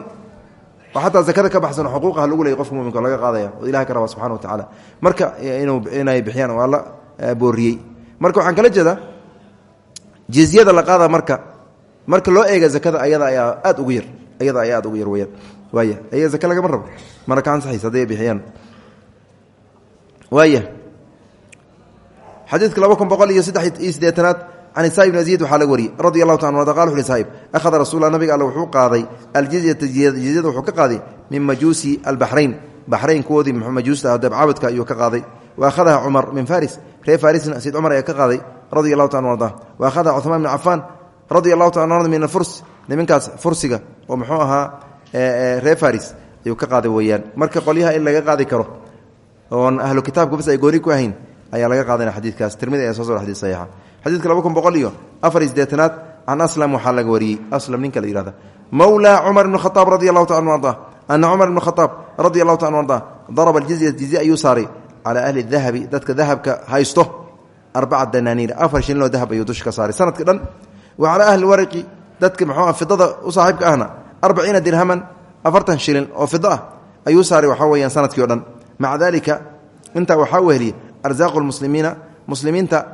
oo xataa zakada ka baxsan xuquuqaha lagu leeyay qofka muminka laga qaadaya oo ilahay ka rabaa subxana wa tacaala marka inuu inay bixiyaan waa la booriyey. Marka waxaan kala jeedaa jizyada la qaada marka marka loo eega zakada ayada ayaa aad ugu yar ayada ayaa aad ugu yar weyaan waaya. Ayaga zaka lagama rabo? Mana ka ansaxaysa hadday bixiyaan. Waaya. Xadiidka laba kun boqol iyo saddex iyo siddeetanaad can saib bn aziid waxaa laga wariyey. Radi allahu ta qa ui saib ahada rasulla nabiga alle wuxuu qaaday aljizyata jizyada wuxuu ka qaaday min majuusi albaxrayn baxrayn kuwoodii majuusta ah dabcaabudka ayuu ka qaaday. Wa ahadaha cumar min faris. Reer farisna sayd cumar ayaa ka qaaday radi allahu ta arda wa ahadaha cumaan bn cafaan radi allahu ta arda min afurs niminkaas fursiga oo muxuu ahaa reer faris ayuu ka qaaday weeyaan. Marka qolyaha in laga qaadi karo oon ahlu kitaabka bas ay gooni ku ahayn ayaa laga qaadana xadiidkaas. Tirmidi ayaa soo sor xadid saxiixa. Xadiidka laba kun boqol iyo afar iyo sideetanaad can aslam waxaa laga wariyey. Aslam ninka la yihahda mawlaa cumar ibn khaaab radi allahu ta anu arda. Ana cumar ibn khaaab radi allahu ta anu arda. Daraba aljizya jizye ayuu saaray. Calaa ahli dahabi dadka dahabka haysto. Arbaca danaaniir afar shilin oo dahab ayuu dusha ka saaray. Sanadka dhan wa calaa ahli waraqi dadka muxuu fidada u saaxiibka ahna arbaciina dirhaman afartan shilin oo fido ah ayuu saaray waxaa sannadkii o dhan. Maca dalika intaa waxaa weheliyey arsaaqu lmuslimiina muslimiinta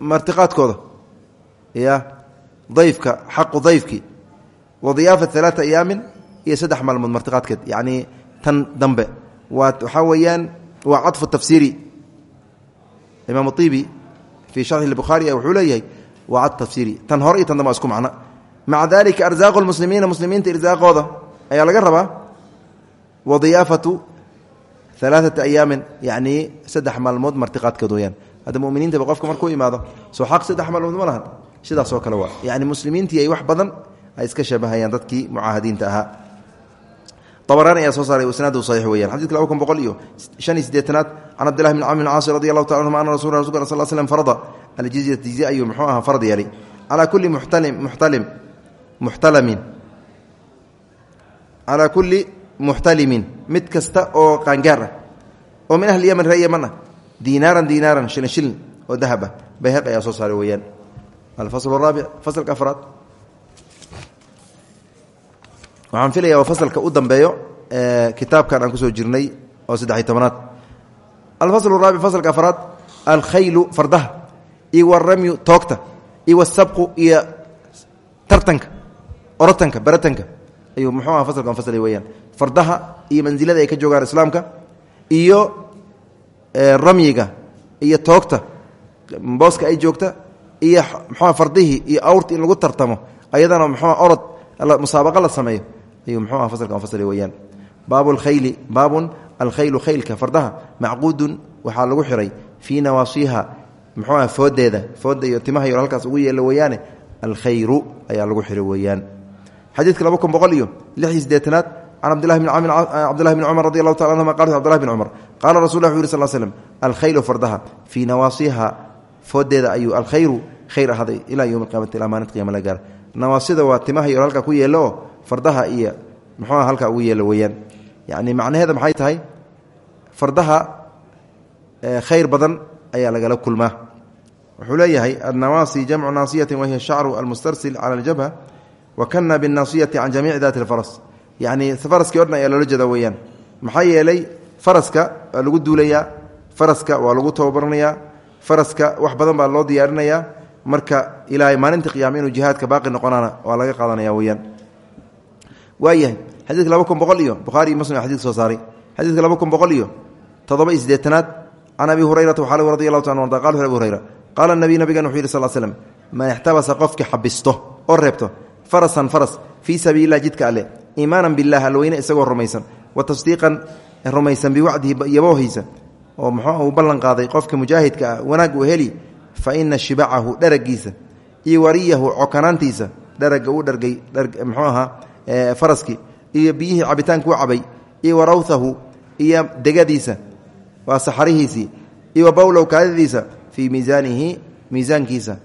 martiqaadkooda ya dayfka xaqu dayfki wa diyaafa alaaa ayaamin iyo saddex maalmood martiqaadkeed. Yacnii tan dambe. Waa waxaa weeyaan waa caطfu tafsiiri. Imaam ibi fii sharxi bukhaari wuxuu leeyahay waa cadf tafsiiri. Tan hore tan dambe isku macno maca dalika arsaaqu lmuslimiina muslimiinta irsaaqooda ayaa laga rabaa wa diyaafatu alaaata ayaamin yacnii saddex maalmood martiqaadkood weyaan. Hadda muminiintaba qofka markuu imaado soo xaq saddex maalmood ma lahan. Sidaasoo kale waa yani muslimiintii ay wax badan ay iska shabahayaan dadkii mucaahadiinta ahaa. Abaraani ayaa soo saaray isnaadu saxiix weyan xadidka laba kun boqol iyo shan iyo sideetanaad can cabdillahi bn camr bn caasi radi allahu taala anhuma ana rasul rasulka sal slm farada. Aljizyata jizye ayuu muxuu ahaa farad yeelay calaa kulli muxtalim muxtalamin. Calaa kulli muxtalimin. Mid kasta oo qaangaar ah. Oo min ahli yeman ree yeman ah. Diinaaran diinaaran shilin shilin oo dahab ah. Bayhaq ayaa soo saaray weeyaan. Alfasl araabic faslka afraad. Waxaan filaya waa fasalka u dambeeyo kitaabkan aan ku soo jirnay oo saddexiy tobanaad. Alfasl araabic faslka afraad. Alkhaylu orotanka baratanka. Ayuu muxuu aha fasalkan fasli weyaan fardaha iyo mansilada ay ka joogaan islaamka iyo ramyiga iyo toogta booska ay joogta iyo mxua fardihii iyo awrta in lagu tartamo ayadana mxua orod musaabaqa la sameeyo. Ayuu mxuu aha fasalkan fasli weyaan baabu alkhayli baabun alkhaylu khaylka fardaha macquudun waxaa lagu xiray fii nawaasiha muxuu aha foodeeda fooda iyo timaha yo halkaas ugu yeelo weeyaane alkhayru ayaa lagu xiray weeyaan xadiidka laba kun boqol iyo lix iyo sideetanaad can cabdilahi bn cabdillahi bn cumar radi allahu taala anhuma qal cbdillahi bn cumar qaala rasul lla wuxu yiri sal slm alkhaylu fardaha fii nawaasiha. Foodeeda ayuu alkhayru khayr ahaaday ilaa yowmi alqiyamati ilaa maalinta qiyama la gaar nawaasida waa timaha iyo halkaa ku yeelo oo fardaha iyo muxuuha halkaa ugu yeelo weeyaan. Yacni macnaheeda maxay tahay? Fardaha khayr badan ayaa lagala kulmaa. Wuxuu leeyahay annawaasi jamcu naasiyati wahiya shacru almustarsil cala aljabha wakana binaasiyati can jamiici daati lfaras yacni faraskii o dhan ayaa loola jeeda weeyaan maxaa yeelay faraska waa lagu duulayaa faraska waa lagu tababaranayaa faraska wax badan marka ilaahay maalinta qiyama inuu baaqi noqonaana waa laga qaadanaya weyaan waayahay xadiidka laba kun boqol iyo bukhaari iyo muslim soo saaray xadiidka laba kun boqol iyo toddoba iyo sideetanaad can abi hurayrata waxaa lagu radi allahu ta arda qala abi hurayra qaala nabiy nabigan wuxuu yihi sal slm man ixtabasa qofkii xabisto oo farasan faras fii sabiililah jidka alle. Iimaanan bilah alweyne isagoo rumaysan. Wa tasdiiqan rumaysan biwacdihi yaboohiisa oo muxuu uu ballan qaaday qofka mujaahidka ah wanaag uu heli. Fa ina shibacahu dharagiisa iyo wariyahu cokanaantiisa dharaga uu dhargay muxuu ahaa faraskii iyo biyihii cabitaanka u cabay. Iyo warawhahu iyo degadiisa. Waa saxarihiisii. Iyo wa bowlow kaadadiisa fii miisaanihi miisaankiisa.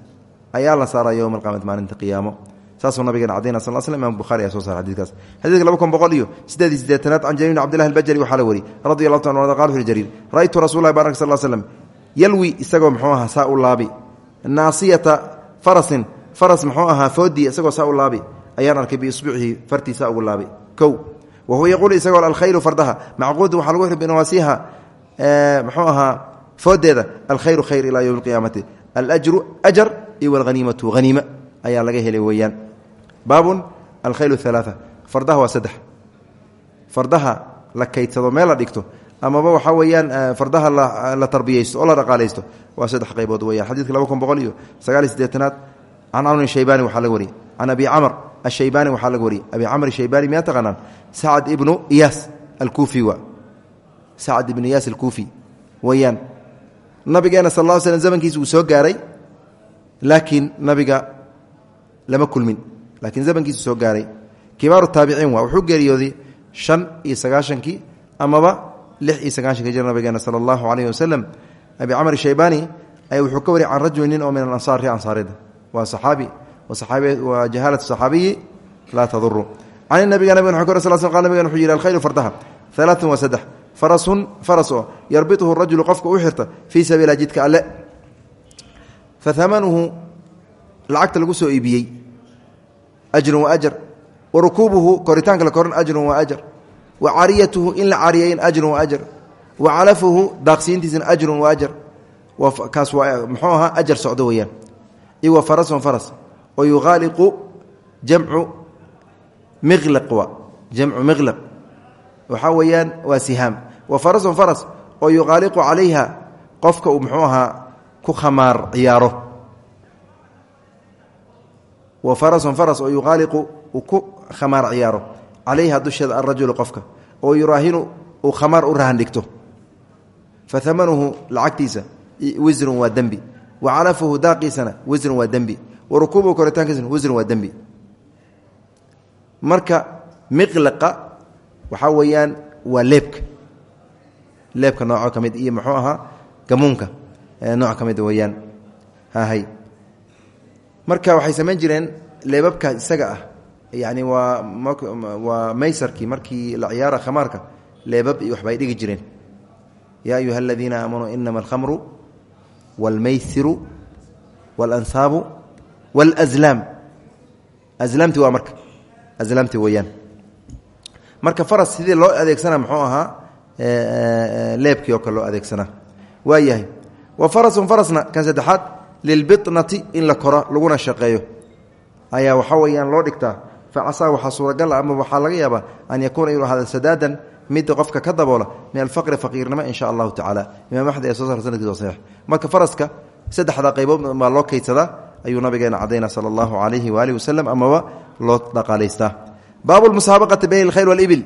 Ayaa la saaraa yowma alqaamati maalinta qiyaamo saasuu nabigeena cadayna sal sl imam buhari ayaa soo saara xadidkaas xadidka laba kun boqol iyo siddeed iyo siddeetanaad can jariir bn cbdillahi albajali waxaa la weri radi allahu ta an qal wuxu jariir ra'aytu rasuulahi barak sal slm yalwi isagoo muxuu ahaa saa u laabi naasiyata farasin faras muxuu ahaa foodii isagoo saa u laabi ayaan arkay biisbuucihi fartiisa ugu laabi kow. Wa huwa yaquulu isagoo alkhayru fardaha macquudun waxaa lagu xir binawaasiha muxuu ahaa foodeeda alkhayru khayr ilaa yowmi alqiyaamati alajru ajar iyo walhaniimatu haniima ayaa laga helay weeyaan baabun alkhayl alaaa fardaha waa saddex. Fardaha la kaydsado meel la dhigto amaba waxaa weeyaan fardaha la tarbiyeysto oo la dhaqaalaysto waa saddex qaybood weyaan xadidka laba kun boqol iyo sagaal iyo sideetanaad can camr shaybani waxaa laga wariyey. Can abi camr ashaybani waxaa laga wariyey. Abi camr shaybani miyaa taqaanaan? Sacad ibnu iyaas alkuufi wa sacad ibnu iyaas weyaan nabigeena sal lla slm zamankiisa uu soo gaaray laakiin nabiga lama kulmin laakiin zamankiisu soo gaaray. Kibaaru taabiciin waa wuxuu geeriyooday shan iyo sagaashankii amaba lix iyo sagaashanki jir nabigeena sala allahu wasalam abi camr shaybani ayaa wuxuu ka wariyay can rajuli oo min alansaar ri ansaarida. Waa saxaabi waa jahaalatu saxaabiyi laa taduru can nabiga nabig wxu ka sal sl qal nabigan wuxuu yidhi alkhayru fardaha alaaun wa saddex. Farasun faras oo. Yarbituhu rajulu qofka u xirta fii sabiila jidka alle. Fa amanuhu lacagta lagu soo iibiyey ajrun wa ajar wa rukuubuhu koritaanka la koran ajrun wa ajar wa cariyatuhu in la cariyayn ajrun wa ajar wa calafuhu daaqsiintiisana ajrun wa ajar kaas waa muxuu ahaa ajar socdo weeyaan iyo wa faras oo yuhaaliqu jamcu milaq wa jamcu miqlaq waxaa weeyaan waa sihaam wa faras oo yuhaaliqu calayha qofka uu muxuu ahaa ku khamaar ciyaaro wa farasun faras oo yuqaaliqu uu ku khamaar ciyaaro. Calayha dusheeda alrajulu qofka oo yuraahinu uu khamaar u rahan dhigto fa amanuhu lacagtiisa wisrun waa dembi. Wa calafuhu daaqiisana wisrun waa dembi. Wa rukuubuhu koritaankiisana wisrun waa dembi. Marka miqlaqa waxaa weeyaan waa leebka. Leebka nooco ka iyo muxuu ahaa gamuunka nooc ka mid weeyaan. Hahay marka waxay samayn jireen leebabkaas isaga ah yani waa waa maysarkii markii la ciyaara khamaarka leebab iyo waxba ay dhigi jireen yaa ayuha aladiina aamanuu inama alkhamru wاlmaysiru wاlansaabu wاlazlaam aslaamti waa marka aslaamti weeyaan marka faras sidii loo adeegsana muxuu ahaa leebkii oo kale loo adeegsanaa waa yahay wa farasun farasna kan saddexaad lilbinati in la koro laguna shaqeeyo. Ayaa waxaa weyaan loo dhigtaa. Facasaa waxaa suuragal ama waxaa laga yaabaa an yakuuna inuu ahada sadaadan midda qofka ka daboola min alfaqri faqiirnimo in sha allahu tacaala. Imam axmed ee soo saar sanadkiis waa saxiix. Marka faraska saddexda qaybood baa loo kaydsadaa? Ayuu nabigeena cadayna sala allahu calayhi waalihi wasalam amaba loo dhaqaalaystaa baabu lmusaabaqati bayna alkhayr walibil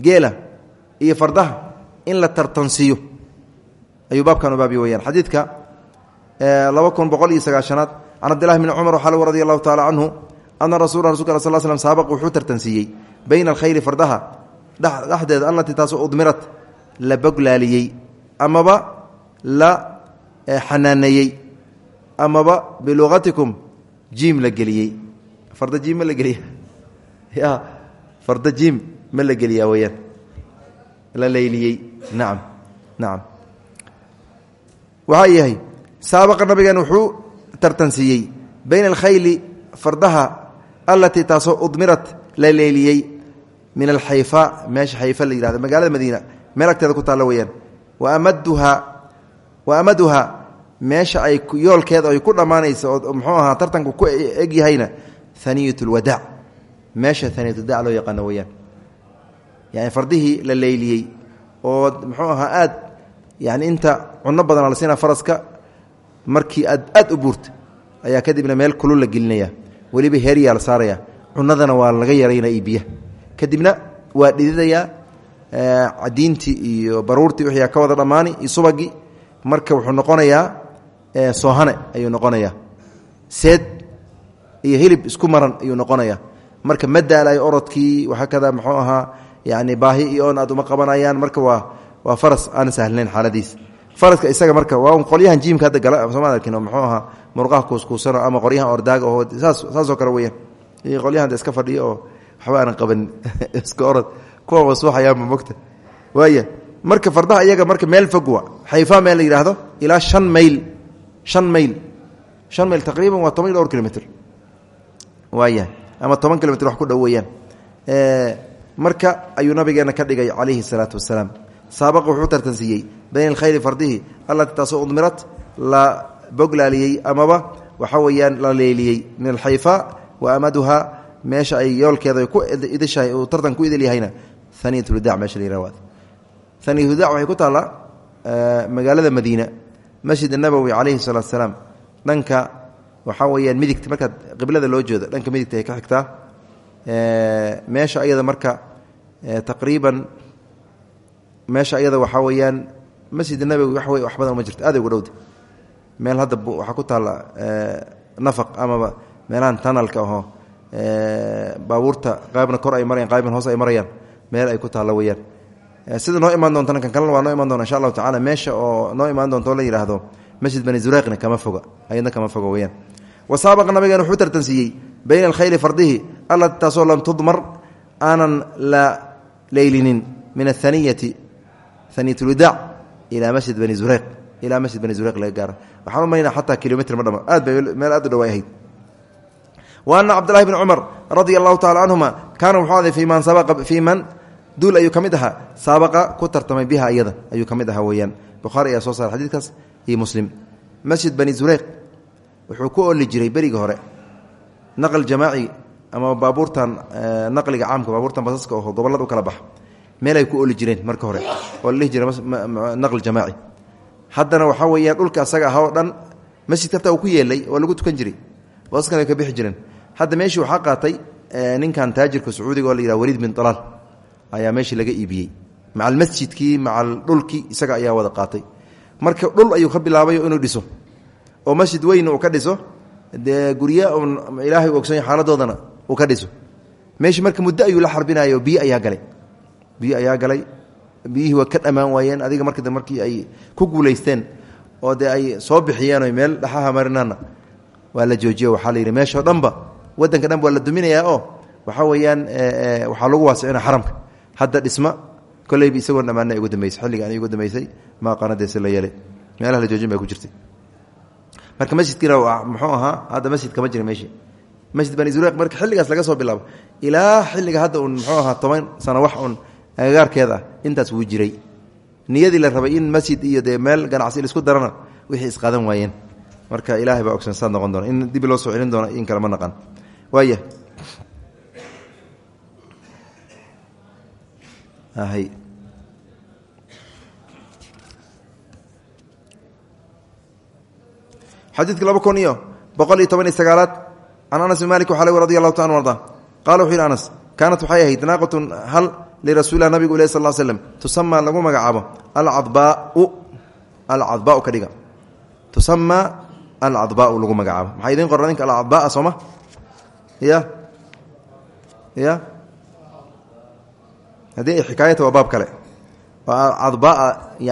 geela iyo fardaha in la tartansiiyo. Ayuu baabkan u baabi weyaan laba kun boqol iyo sagaashanaad can cabdillahi bni cumar lagu radi allahu tacala canhu ana rasula rasulka sal slm saabaq wuxuu tartansiiyey bayna alkhayri fardaha dhexdeeda allatii taasoo udmirat la boglaaliyey amaba la xanaaneeyey amaba biluqatikum jiim la geliyey. Farda jiim la geliya ya farda jiim ma la geliyaa weyaan la layliyey nacam nacam waxaa yahay saabaqa nabigan wuxuu tartansiiyey bayna alkhayli fardaha allatii taasoo udmirat la leeliyey min alxayfa meesha xayfa la yihahdo magaalada madiina meel agteeda ku taalla weyaan wa amaduhaa wa amaduhaa meesha ay yoolkeeda ay ku dhammaanaysa oo muxuu ahaa tartanku ku egyahayna haniyat lwadaac meesha haniyatwadac loo yaqaano weyaan yani fardihii la leyliyey oo muxuu ahaa aad yani inta cuno badan la siina faraska markii aad aad u buurta ayaa kadibna meel kulul la gelinaya. Weliba heeryaa la saaraya. Cunadana waa laga yaraynaya iyo biyaha. Kadibna waa dhididayaa cadiintii iyo baruurtii wixii ka wada dhammaani iyo subagii. Marka wuxuu noqonayaa soohane ayuu noqonayaa. Seed iyo hilib isku maran ayuu noqonayaa. Marka ma daalayo orodkii wahaakada muxuu ahaa yani baahi iyo oon aad uma qabanayaan. Marka waa waa faras aan sahlnayn xaaladiis faraska isaga marka waa qolyahan jiimka hadda gala sooma arkin muxuu ahaa murqaha kuuskuusano ama qoryahan ordaaga oo saas saasoo kale weyaan qolyahan iska fadhiyo oo waxba aanan qaban iska orod. Kuwa waaya marka fardaha iyaga marka meel fogwa xayfa meel la yidhaahdo ilaa shan mayl shan mayl shan mayl taqriiban waa toban iyo dhowr ama toban kilomitr wax ku dhow weeyaan. Marka ayuu nabigeena ka dhigay calayhi salaatu wasalaam saabaqa wuxuu tartansiiyey bayna alkhayri fardihi allati taasoo udmirat la boglaaliyey amaba waxa weeyaan la leeliyey min alxayfa wa amaduha meesha ay yoolkeeda ku idishahay uu tartan ku idil yahayna haniyatulwadac meesha la yihahdo haniyatulwadac waxay ku taallaa magaalada madiina masjid nabowi calayhi salaatu salaam dhanka waxaa weeyaan midigta markaad qiblada loo jeedo dhanka midigta ay ka xigtaa meesha ayada waxaa weeyaan masjid nabowi wax wey wax badan uma jirto. Aaday uga dhowda meel hadda waxaa ku taalla nafaq amaba meelahan tanalka ahoo baabuurta qaybna kor ay marayaan qaybna hoos ay marayaan meel ay ku taalla weyaan sida noo imaan doontana kan kalena waa noo imaan doona insha allahu tacala meesha oo noo imaan doonto la yidhaahdo masjid bani zuraqna kama foga ayadna kama foga weyaan wa saabaqa nabigeena wuxuu tartansiiyey bayna alkhayli fardihi allati taasoo lam tudmar aanan la leylinin min athaniyati haniyat lwadaac ilaa masjid bani zureyq ilaa masjid bani zureyq laga gaara waxaan u malayna xataa kilomitr ma dhama. Aad bay meel aad u dhawaay ahayd. Wa ana cabdulahi bni cumar radia allahu tacala canhuma kaana wuxuu aday fii man sabaqa fii man duul ayuu ka mid ahaa saabaqa ku tartamay biha iyada ayuu ka mid ahaa weeyaan. Bukhaari ayaa soo saaray xadiidkaas iyo muslim. Masjid bani zureyq wuxuu ku oli jiray beriga meel ay ku oli jireen marka hore. Oo la dhihi naql jamaaci. Haddana waxaa weeyaan dhulka asaga aha oo dhan masjidka ku yeelay oo lagu tukan jiray basaskan ay ka bixi jireen. Hadda meeshii waxaa qaatay ninkan taajirka sacuudiga oo la yidhaha waliid bin alaal ayaa meeshii laga iibiyey. Maca almasjidkii maca dhulkii isaga ayaa wada qaatay. Marka dhul ayuu ka bilaabayo inuu dhiso. Oo masjid weyn uu ka dhiso dee gurya un ilaahay u xaaladoodana uu ka dhiso. Meeshii marka muddo ayuu la xarbinayo biyo ayaa galay biyo ayaa galay. Biyihii waa ka dhammaan waayeen. Adiga marka markii ay ku guulaysteen oo dee ay soo bixiyeen oy meel dhaxaha marinaanna waa la joojiyo. Waxaa la yidhi meeshao dhanba waddanka dhanba waa la duminayaa oo waxaa weeyaan waxaa lagu waasicina xaramka. Hadda dhisma koleyba isagoon dhammaana ugu dambeysay xilliga an ugu dambeysay maaqanadeese la yeelay. Meelaha la joojin ba ku jirtay. Marka masjidkiina muxuu ahaa hadda masjid kama jira meeshii. Masjid bani zureyq marka xilligaas laga soo bilaabo ilaa xilliga hadda uun muxuu ahaa toban sano wax uun agagaarkeeda intaas wuu jiray. Niyadii la rabay in masjid iyo dee meel ganacsi la isku darana wixii isqaadan waayeen. Marka ilaahay baa ogsan saad noqon doona. In dib loo soo celin doona in kale ma naqan. Waaya xadiidka laba kun iyo boqol iyo toban iyo sagaalaad anas bin malik waxaa lg radi allahu ta an arda qala wuxuu anas kaanat waxay hal lirasuulilah nabigu ileh sal slm tusamaa lagu magacaabo alcadbaau alcadbaau ka dhiga tusamaa alcadbaau lagu magacaabo maxaa idiin qorra ninka alcadbaa sooma ya ya haddii ay xikaayata waa baab kale oo cadbaa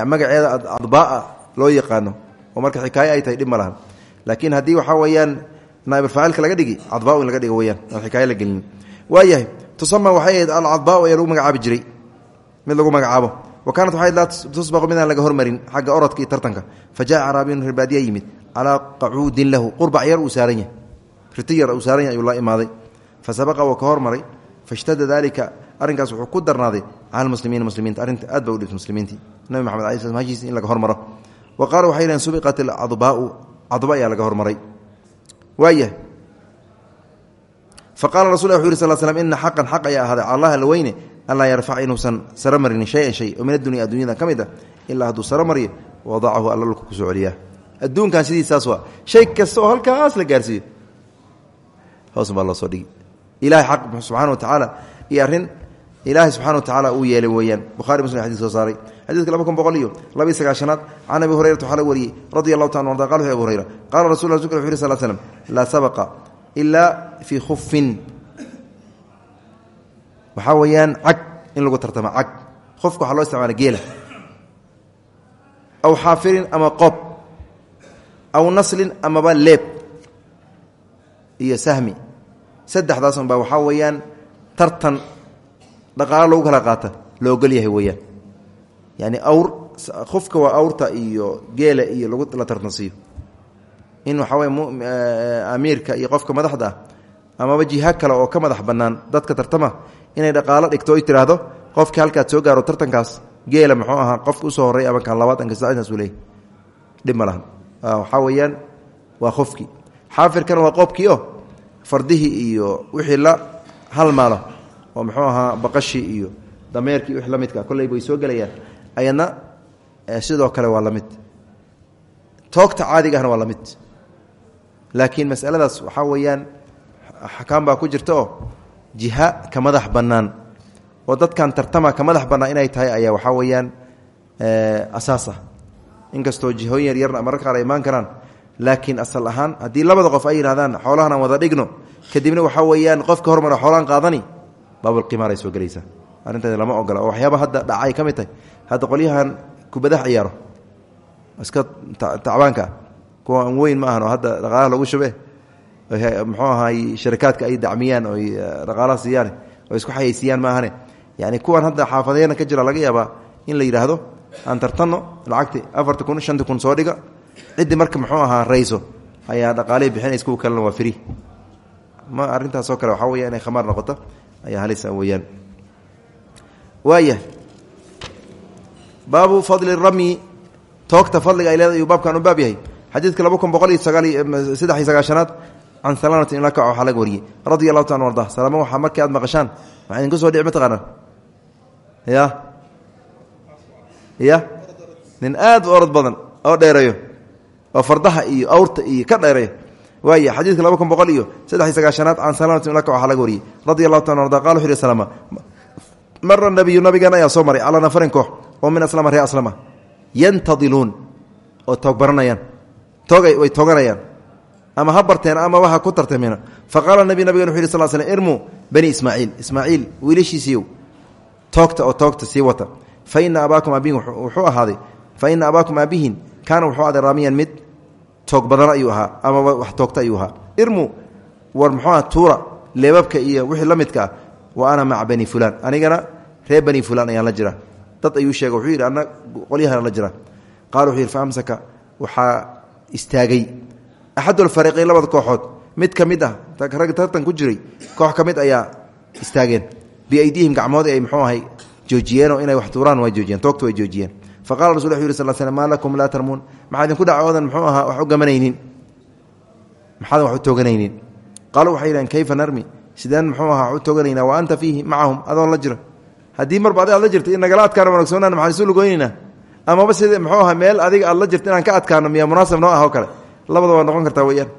magaceeda cadbaa loo yaqaano oo marka xikaaye ay tahay dhib ma lahan laakiin haddii waxaa weeyaan naaibulfaacilka laga dhigi in laga dhigo tusama waxay ahayd alcadbaa ee lagu magacaabi jiray. Mid lagu magacaabo. Wa kaanat waxay laa tusbaqu midaan laga hormarin xagga orodka iyo tartanka. Fa jaa caraabiyun yimid. Calaa qacuudin lahu. Qurbac yar uu saaran yahay. Riti la imaaday. Fa sabaqa waa ka hormaray. Fashtada dalika arrinkaas wuxuu ku darnaaday cala muslimiina muslimiinta. Arrinta aad ba u dhibta muslimiintii nabi maxamed alai slam in laga hormaro. Wa qaala waxay subiqat alcadbaau cadba ayaa laga hormaray. Waayah faqala rasul wuxu yiri sal slm ina xaqan xaq ayaa ahaaday. Allah alweyne anlaa yarfac inuusan saro marin shayan shay. Oo min adunya addunyada ka mid a ilaa hadduu saro mariyo wadacahu alla dhulka ku soo celiyaa. Adduunkan sidiisaas waa shay kasta oo halkaas la gaarsiiyo. Hoos baa loo soo dhigi. Ilahay xaq subxana wa tacaala iyo arrin ilaahay subxana wa tacaala uu yeelay weeyaan. Bukhari muslim xadis soo saaray. Xadidka laba kun boqol iyo laba iyo sagaashanaad can abi hurayrata waxaa la wariyey radi allahu taala arda qal wuxu abu hurayra qala ilaa fii khufin waxaa weeyaan cag in lagu tartama cag. Qofka waxaa loo isticmaala geela. Aw xaafirin ama qob aw naslin amaba leeb. Iyo sahmi. Saddexdaas unbaa waxaa weeyaan tartan dhaqaalo lagu kala qaata la ogol yahay weeyaan. Yani awr qofka waa awrta iyo geela iyo lagu la tartansiiyo in waxaa wey amiirka iyo qofka madaxda ah amaba jiha kale oo ka madax bannaan dadka tartama inay dhaqaalo dhigto oy tidhaahdo qofkii halkaad soo gaaro tartankaas geela muxuu ahaa qofka u soo horey ama kan labaad anka saintaas u leeyay dhib ma lahan. Waxaa weeyaan waa qofkii xaafirkana waa qoobkii o fardihii iyo wixii la halmaalo oo muxuu ahaa baqashii iyo dameerkii wix la midka kolleyba way soo gelayaan ayadna sidoo kale waa la mid. Toogta caadiga ahna waa la laakiin masaladaas waxaa weeyaan axkaam baa ku jirta oo jiha ka madax bannaan. Oo dadkan tartama ka madax bannaan inay tahay ayaa waxaa weeyaan asaas ah inkastoo jihooyin yaryarna mararka qaar ay imaan karaan laakiin asal ahaan haddii labada qof ay yidhahdaan xoolahan wada dhigno kadibna waxaa weeyaan qofka hormara xoolaan qaadani baabulqimaar ay soo gelaysaa. Arrinteeda lama ogola. Oo waxyaaba hadda dhacay ka mid tahay. Hadda qolyahan kubadaha ciyaaro. Iska tacbaanka kuwa an weyn ma ahan oo hadda dhaqaalaha lagu shube. Muxuu ahaay sharikaadka ay dacmiyaan oo dhaqaalaha siiyaan oo isku xayaysiiyaan ma ahane. Yani kuwan hadda xaafadeena ka jira laga yaabaa in la yidhaahdo aan tartanno lacagti afarta kun shanta kun soo dhiga ciddii marka muxuu ahaa rayso ayaa dhaqaalihii bixinays kuwa kalena waa firi ma arrintaasoo kale waxaa weya inay khamaar noqoto ayaa halisa weeyaan. Waaya baabu fadli ramyi toogta fadliga ay leedahay ayuu baabkan u baab yahay xadiidka laba kun boqol iyo sagaal saddex iyo sagaashanaad can salaamati in laka waxaa laga wariyey. Radia allahu taala arda salaamo waxaa markii aad maqashaan waxaa idinku soo dhici mataqaanaa ya? Ya? Nin aad u orod badan oo dheereeyo oo fardaha iyo awrta iyo ka dheereeyo waaya xadiidka laba kun boqol iyo saddex iyo sagaashanaad can salaamati in laka waxaa laga wariyey. Radia allahu taala arda qala wuxu yhi salama mara nabiyu nabigeena ayaa soo way tooganayaan. Ama ha barteen amaba ku tartameen fa qaala nabi nabigen wuxu yhi sal slm irmuu bani ismaaciil ismaaciil wiilashiisiiyow toogta oo toogta sii wata. Fa ina abaakum aabihin wuxuu ahaaday fa ina abaakum aabihin kaana wuxuu ahaaday raamiyan mid toog badan ayuu ahaa amaba wax toogta ayuu ahaa. Irmuu war muxuu aha tuura leebabka iyo wixii la midka ah wa ana maca bani fulaan. Anigana reer bani fulaan ayaan la jira dad ayuu sheega wuxuu yidhi anna qolyahan la jira qaala wuxuu amsaka waxaa istaagay. Axadulfariiqayn labada kooxood mid ka mid ah rag tartan ku jiray koox ka mid ayaa istaageen. Biaydihim gacmoodii ay muxuu ahay joojiyeenoo inay wax tuuraan way joojiyeen toogta way joojiyeen. Fa qala rasul wuxu yiri sal slm maa lakum laa dhacoodan muxuu ahaa wax u gamanaynin. Maxaadan wax u tooganaynin. Qaalu waxay kayfa narmi? Sideen muxuu ahaa u tooganaynaa wa anta fiihi macahum adoon la jira haddii marba aad la jirta in nagala adkaano wanagsoonan maxaan isu lugoynaynaa amaba sida muxuu aha meel adiga aad la jirta inaan ka adkaano miyaa munaasab noo ah oo kale? Labada waa noqon kartaa weyaan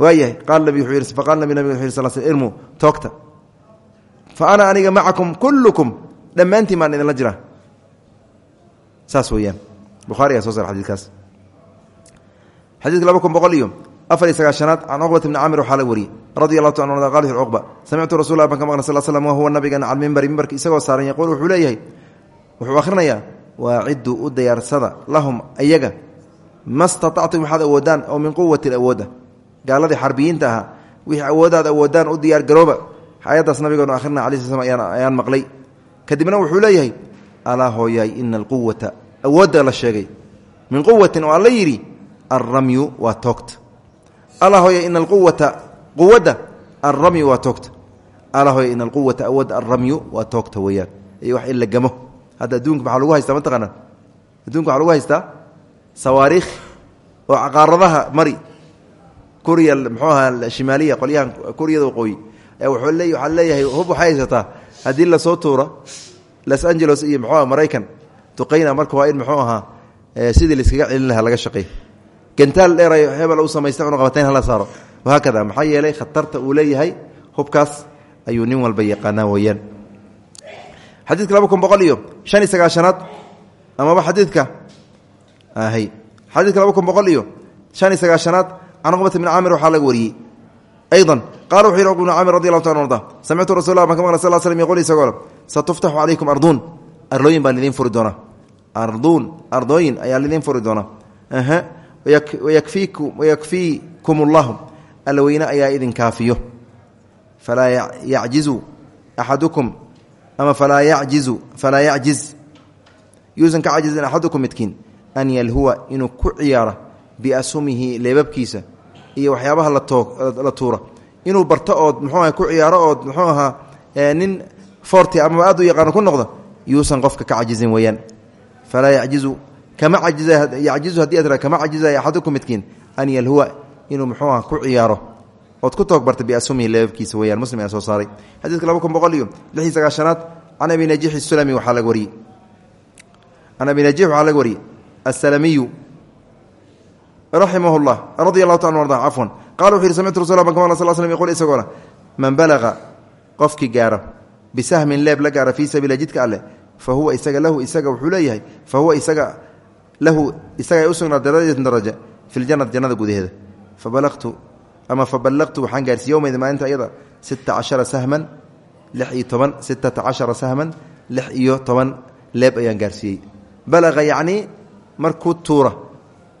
waayahay qaala nabi wuxuu faqala nabi nabig wuxu sal sl irmu toogta. Fa ana aniga macakum kullukum. Dhammaantiin baan idinla jiraa. Saas weeyaan. Bukhaari ayaa soo sar xadidkaas xadidka laba kun boqol iyo afar iyo sagaashanaad can cuqbat bni camir waxaa la wariyey. Radi allahu ta an qal cuqba samictu rasul baan ka maqlay sal slm wa huwa nabigan cala mimbari isagoo saaran yaquul wuxuu leeyahay. Wuxuu akhrinayaa waaciduu u diyaarsada lahum ayaga ma staactum waxaad awoodaan oo min quwatin awoodda gaaladii xarbiyiinta ahaa wixii awoodaad awoodaan u diyaar garooba ayaddaas nabigeenu akhrina ala sl ayaan maqlay. Kadibna wuxuu leeyahay alaa hooyaay ina alquwata awoodda la sheegay. Min quwatin oo alla yidhi alramyu waa toogta. Alaa hooya ina alquwata quwadda alramyu waa toogta. Alaa hooya ina alquwata awoodda alramyu waa toogta weeyaan. Iyo wax in hadda adduunka maxaa lagu haystaa mataqaanaa adduunka waxaa lagu haystaa sawaariikh oo caqaaradaha mari. Kuriya muxuu ahaa shimaaliya qolyahan kuriyada waqooyi waxaa leeyahay hub waxay haysataa. Haddii la soo tuuro los angeles iyo muxuu aha maraykan duqayna marka waa in muxuu ahaa sidii laiskaga celin lahaa laga shaqeey gantaal dheerayo hebel u samaystay cunaqabatayn hala saaro. Wahaakada maxaa yeelay khatarta uu leeyahay hubkaas ayuu nin walba yaqaanaa weyaan xadiidka laba kun boqol iyo shan iyo sagaashanaad amaba xadiidka xadiidka laba kun boqol iyo shan iyo sagaashanaad can cuqbata bni caamir waxaa laga wariyey. Ayضa qala wuxu yhi bn camir radi allahu ta arda samictu rasul la baan ka maqla sal slm yqul isagoo satuftaxu calaykum arduun. Arlooyin baan idiin furi doonaa arduun ardooyin ayaa lidiin furi doonaa wayakfiikum اllahu alla weyne ayaa ama falaa yajizu falaa yacjiz. Yuusan ka cajizin axadukum midkiin an yalhuwa inuu ku ciyaara biasumihi leebabkiisa iyo waxyaabaha la tuura inuu barto ood mxuu ku ciyaaro ood muxuu ahaa nin forti amaba aad u yaqaano ku noqdo yuusan qofka ka cajizin weeyaan. Falaa yajizu kama yajizu haddii ad kama cajizaya axadukum midkiin an yalhuwa inuu muxuu aha ku ciyaaro ood ku toog barta biasumihi leebabkiisa weyaan muslim ayaa soo saaray. Xadiidka laba kun boqol iyo lix iyo sagaashanaad can abi najix isulami waxaa laga wariyey. Can abi najix waxaa laga wariyey. Asalamiyu raximah llah radi allahu ta arda cafwan qala wuxu yhi samictu rasul ban sal slm yqul isagoona man balaqa qofkii gaara bisahmin leeb la gaara fii sabiila jidka alleh fa huwa isaga lahu isaga wuxuu leeyahay fa huwa isaga lahu isaga ay u sugnaa darajatan daraja fi ljanati jannada gudaheeda. Fabalaqtu ama faballaqtu waxaan gaarsiiye yowmayda maalinta ayada sita cashara sahman lix iyo toban sitata cashara sahman lix iyo toban leeb ayaan gaarsiiyey balaqa yacnii markuu tuura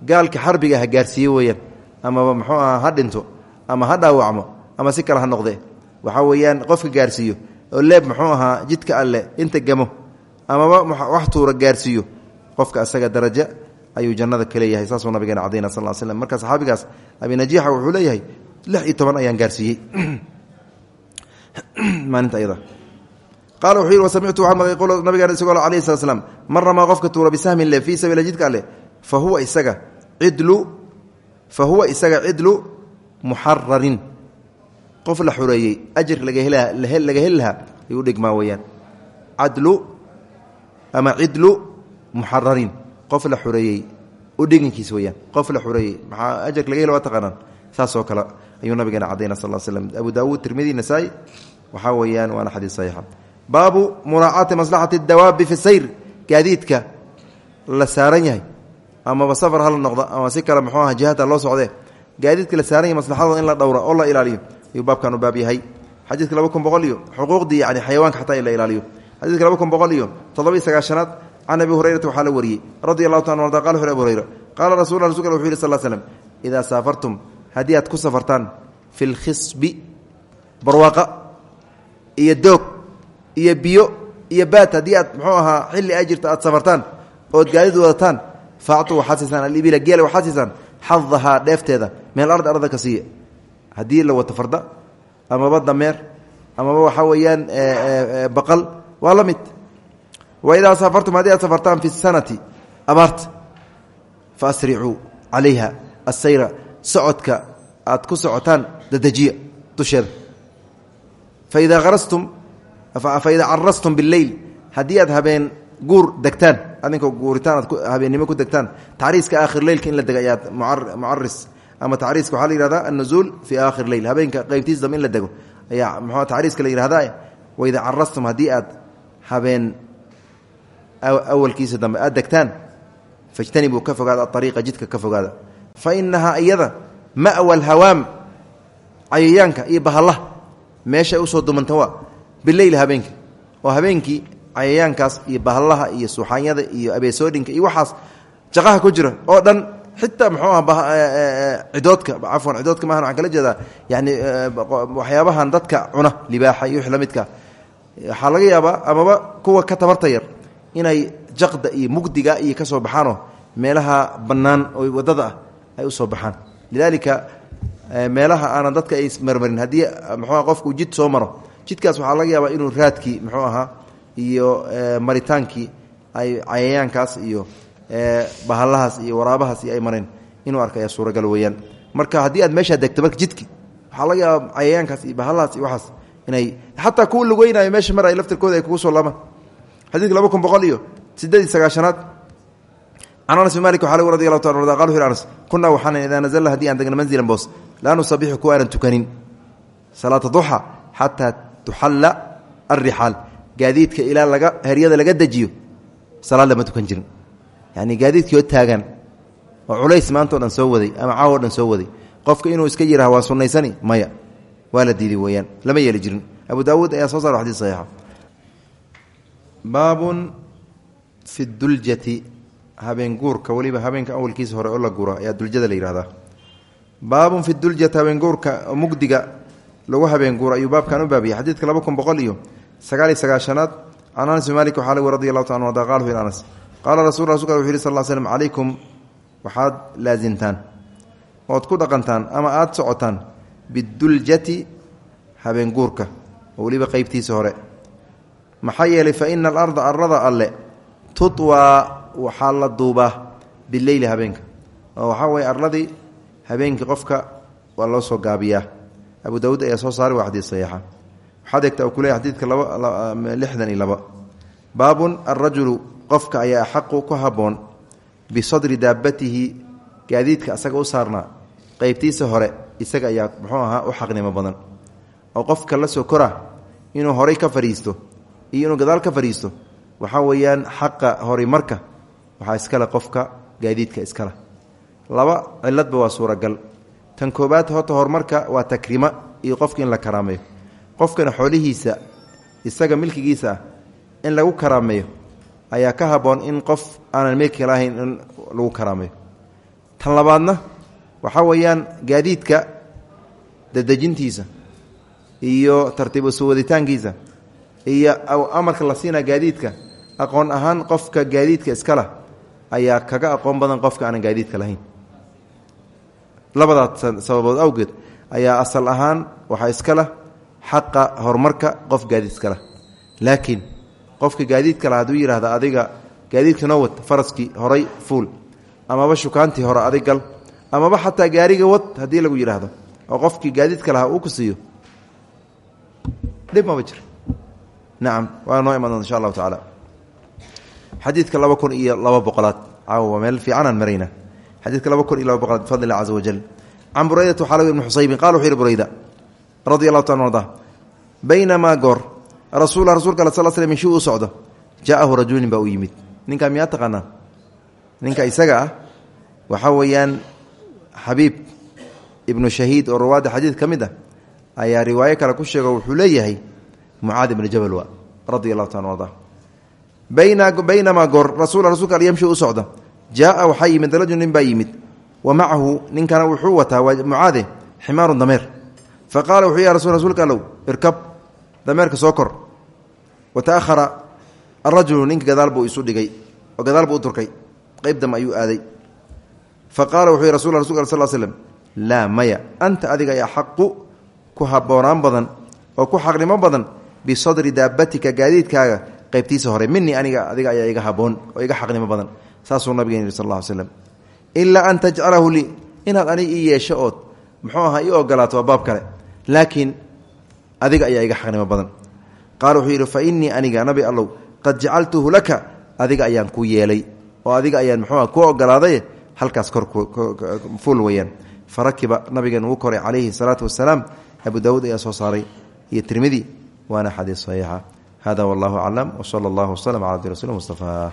gaalka xarbiga ha gaarsiiye weeyaan amaba muxuu aha ha dhinto ama ha dhaawacmo ama si kale ha noqde. Waxaa weeyaan qofka gaarsiiyo oo leeb muxuu ahaa jidka alle inta gamo amaba wax tuura gaarsiiyo qofka asaga daraja ayuu jannada ka leeyahay saasuu nabigeena cadayna sal slm marka saxaabigaas abinajiixa wuxuu leeyahay lix iyo toban ayaan gaarsiiyey. Maalinta ayada. Qaala wuxuu yidhi wasamictu waxaan maqay qol nabigeena isagoo alayhi slat slam man ramaa qofka tuura bisahmin le fii sabiila jidka alle fa huwa isaga cidlu fa huwa isaga cidlu muxararin qof la xureeyey ajir laga heli lahaa ayuu dhigmaa weyaan cadlu ama cidlu muxararin qof la xureeyey u dhigankiis weyaan qof la xureeyey maxaa ajarka laga heli waa taqaanaan saasoo kale ayuu nabigeena cadayna sal l slm abu daawuud tirmidi nasaa-i waxaa weeyaan waana xadiis saxiixa baabu muraacaati maslaxati dawaabi fi sayr gaadiidka la saaran yahay amaba safar hala noqdo ama si kale muxuu aha jihaadta loo socdee gaadiidka la saaran yahay maslaxadooda in la dhowro oo la ilaaliyo ayuu baabkan u baab yahay. Xadiidka laba kun boqol iyo xuquuqdii yani xayawaanka xataa in la ilaaliyo. Xadiidka laba kun boqol iyo toddoba-iyo sagaashanaad can abi hurayrata waxaa la wariyey radi allahu ta arda qala abu hurayra qaala rasul rasulk wuxu yih sal slm idaa saafartum haddii aad ku safartaan fi lkhisbi barwaaqa iyo doog iyo biyo iyo baat haddii aad muxuu ahaa xilli ay jirto aad safartaan ood gaadid wadataan faactuu waxaad siisaan alibila geela waxaad siisaan xadahaa dheefteeda meel ard arda ka siiya haddii la farda amaba dameer amaba waxaa weeyaan baqal waa la mid waidaa safartum haddii aad safartaan fi sanati abaarta fa asricuu calayha asayra socodka aad ku socotaan dadejiya dusheeda faidaa arastum faidaa carastum bileyl haddii aad habeen guur degtaan adinkoo guuritaan aad habeennimo ku degtaan tacriiska aakhir leylka in la dega ayaad mucaris ama tacriiska waxaa la yihahdaa annuzuul fii aakhir leyl habeenka qeybtiis dambe in la dego ayaa awalkiisa dambe aad degtaan fajtanibuu ka fogaada aariiqa jidka ka fogaada fa inahaa iyada mawa alhawaam cayayaanka iyo bahallaha meeshay u soo dumanta waa bileyl habeenkii oo habeenkii cayayaankaas iyo bahallaha iyo suuxaanyada iyo abeesoodhinka iyo waxaas jaqaha ku jira oo dhan xitaa muxuu aha cidoodka cafwan cidoodka maahan waxaan kala jeedaa yani waxyaabahan dadka cuna libaaxa iyo laga yaabaa amaba kuwa ka tabarta inay jaqda iyo mugdiga iyo ka soo baxaanoo meelaha bannaan oo waddada ah ay u soo baxaan. Lidaalika meelaha aanan dadka ay marmarin haddii muxuua qofku jid soo maro jidkaas waxaa laga yaabaa inuu raadkii muxuu ahaa iyo maritaankii ay cayayaankaas iyo bahallahaas iyo waraabahaas iyo ay mareen inuu arka ayaa suuragal weeyaan. Marka haddii aad meeshaa degto marka jidki waxaa laga yaabaa cayayaankaas iyo bahallahaas iyo waxaas inay xataa kuwa lugeynayo meesha mar laftirkooda ay kugu soo laamaan xadiidka laba kun boqol iyo sideed iyo sagaashanaad can anas bin malik waxaa lagu radi allahu ta arda qal wuxu anas kunaa waxaana idaa nazalna haddii aan degna manzilan boos laa nusabixu kuwa aanan tukanin salaata duxa xataa tuxalla alrixaal gaadiidka ilaa laga heryada laga dejiyo salaad lama tukan jirin. Yani gaadiidkii oo taagan oo culays maantao dhan soo waday ama caawo dhan soo waday qofka inuu iska yiraha waa sunnaysani maya abu daawuud ayaa soo baabun fi duljati habeen guurka weliba habeenka awalkiisa hore oo la guura ayaa duljada la yihahdaa baabun fi duljati habeen guurka mugdiga lagu habeen guuro ayuu baabkan u baabiyay xadiidka laba kun boqol iyo sagaal iyo sagaashanaad can anas bin malik waxaa lagu radi allahu ta anu ada qala wuxu anas. Qaala rasul rasulka wuxu yhi sal l calaykum waxaad laasimtaan ood ku dhaqantaan ama aada socotaan biduljati habeen guurka oo weliba qeybtiisa hore maxaa yeelay fa ina alarda arada alle tutwaa waxaa la duubaa bileyli habeenka. Oo waxaa weye arladii habeenkii qofka waa loo soo gaabiyaa. Abu daawuud ayaa soo saaray waa xadiid saxiixa. Waxaad egta u kuleeya xadiidka lixdan laba. Baabun alrajulu qofka ayaa axaqu ku habboon bisadri daabatihi gaadiidka asaga u saarnaa qeybtiisa hore isaga ayaa muxuu ahaa u xaqnimo badan. Oo qofka la soo kora inuu horay ka fadhiisto iyo inuu gadaal ka fadhiisto waxaa weeyaan xaqa horay marka waxaa iskale qofka gaadiidka iskale. Laba ciladba waa suuragal. Tan koobaad horta horumarka waa takrima iyo qofka in la karaameeyo. Qofkana xoolihiisa isaga milkigiisa ah in lagu karaameeyo ayaa ka habboon in qof aanan milki lahayn in lagu karaameeyo. Tan labaadna waxaa weeyaan gaadiidka dadejintiisa iyo tartiib u soo waditaankiisa iyo amarka la siinaa gaadiidka aqoon ahaan qofka gaadiidka iskala ayaa kaga aqoon badan qofka aanan gaadiidka lahayn. Labadaas sababood awgeed ayaa asal ahaan waxaa iskala xaqa horumarka qof gaadiid iskala laakiin qofka gaadiidka la haduu yidhahda adiga gaadiidka noo wad faraskii horay fuul amaba shukaantii hore adig gal amaba xataa gaariga wad haddii lagu yidhaahdo oo qofkii gaadiidka lahaa uu ku siiyo dhib maba jir nacam waa noo iman doonta insha allahu tacaala. Xadiidka laba kun iyo laba boqolaad. Caawa meel fiicanaan marayna. Xadiidka laba kun iyo laba boqolaad bifadli illah caza wajal can buraydata waxaa laga ibn xusaybin qala wuxuu yihi burayda radi allahu taala arda baynamaa goor rasuula rasulka al sal slm inshuu u socdo jaa'ahu rajulin baa u yimid. Ninkaa miyaa taqaanaa? Ninka isaga ah? Waxaa weeyaan xabiib ibnu shahiid oo rawaadda xadiid ka ah ayaa riwaayo kale ku sheego leeyahay mucaad ibnu jabal radi allahu taala arda baynamaa goor rasul rasulka al yamshi u socda jaaa waxaa yimid rajul nin baa yimid. Wa macahu ninkana wuxuu wataa waa mucaade ximaarun dameer. Fa qaala wuxuu ya rasul rasuulka allow irkab dameerka soo kor. Wa taahara arajulu ninka gadaal buu isu dhigay oo gadaal buu u turkay. Qeyb dam ayuu aaday. Fa qaala wuxuu rasul rasulka sal slm laa ku habboonaan badan oo ku xaqnimo badan bisadri daabatika gaadiidkaaga qaybtiisa hore minii aniga adiga ayaa iga haboon oo iga xaqnimo badan. Saasuu nabigeen yidhi sal slam ilaa an tajcalahu lii inaad anig ii muxuu ahaa ii ogolaato baab kale laakiin adiga ayaa iga xaqnimo badan. Qaala wuxuu fa innii aniga nabi allow qad jacaltuhu laka adiga ayaan ku yeelay oo adiga ayaan muxuu aha ku ogolaaday halkaas kor fuul weyaan fa rakiba nabigeen wuu koray calayhi salaatu wasalaam abu daawuud ayaa soo saaray. Iyo tirmidi waana xadiis saxiixa. Hada wallahu aclam wsala allahu waslm cala abdi rasul mustafa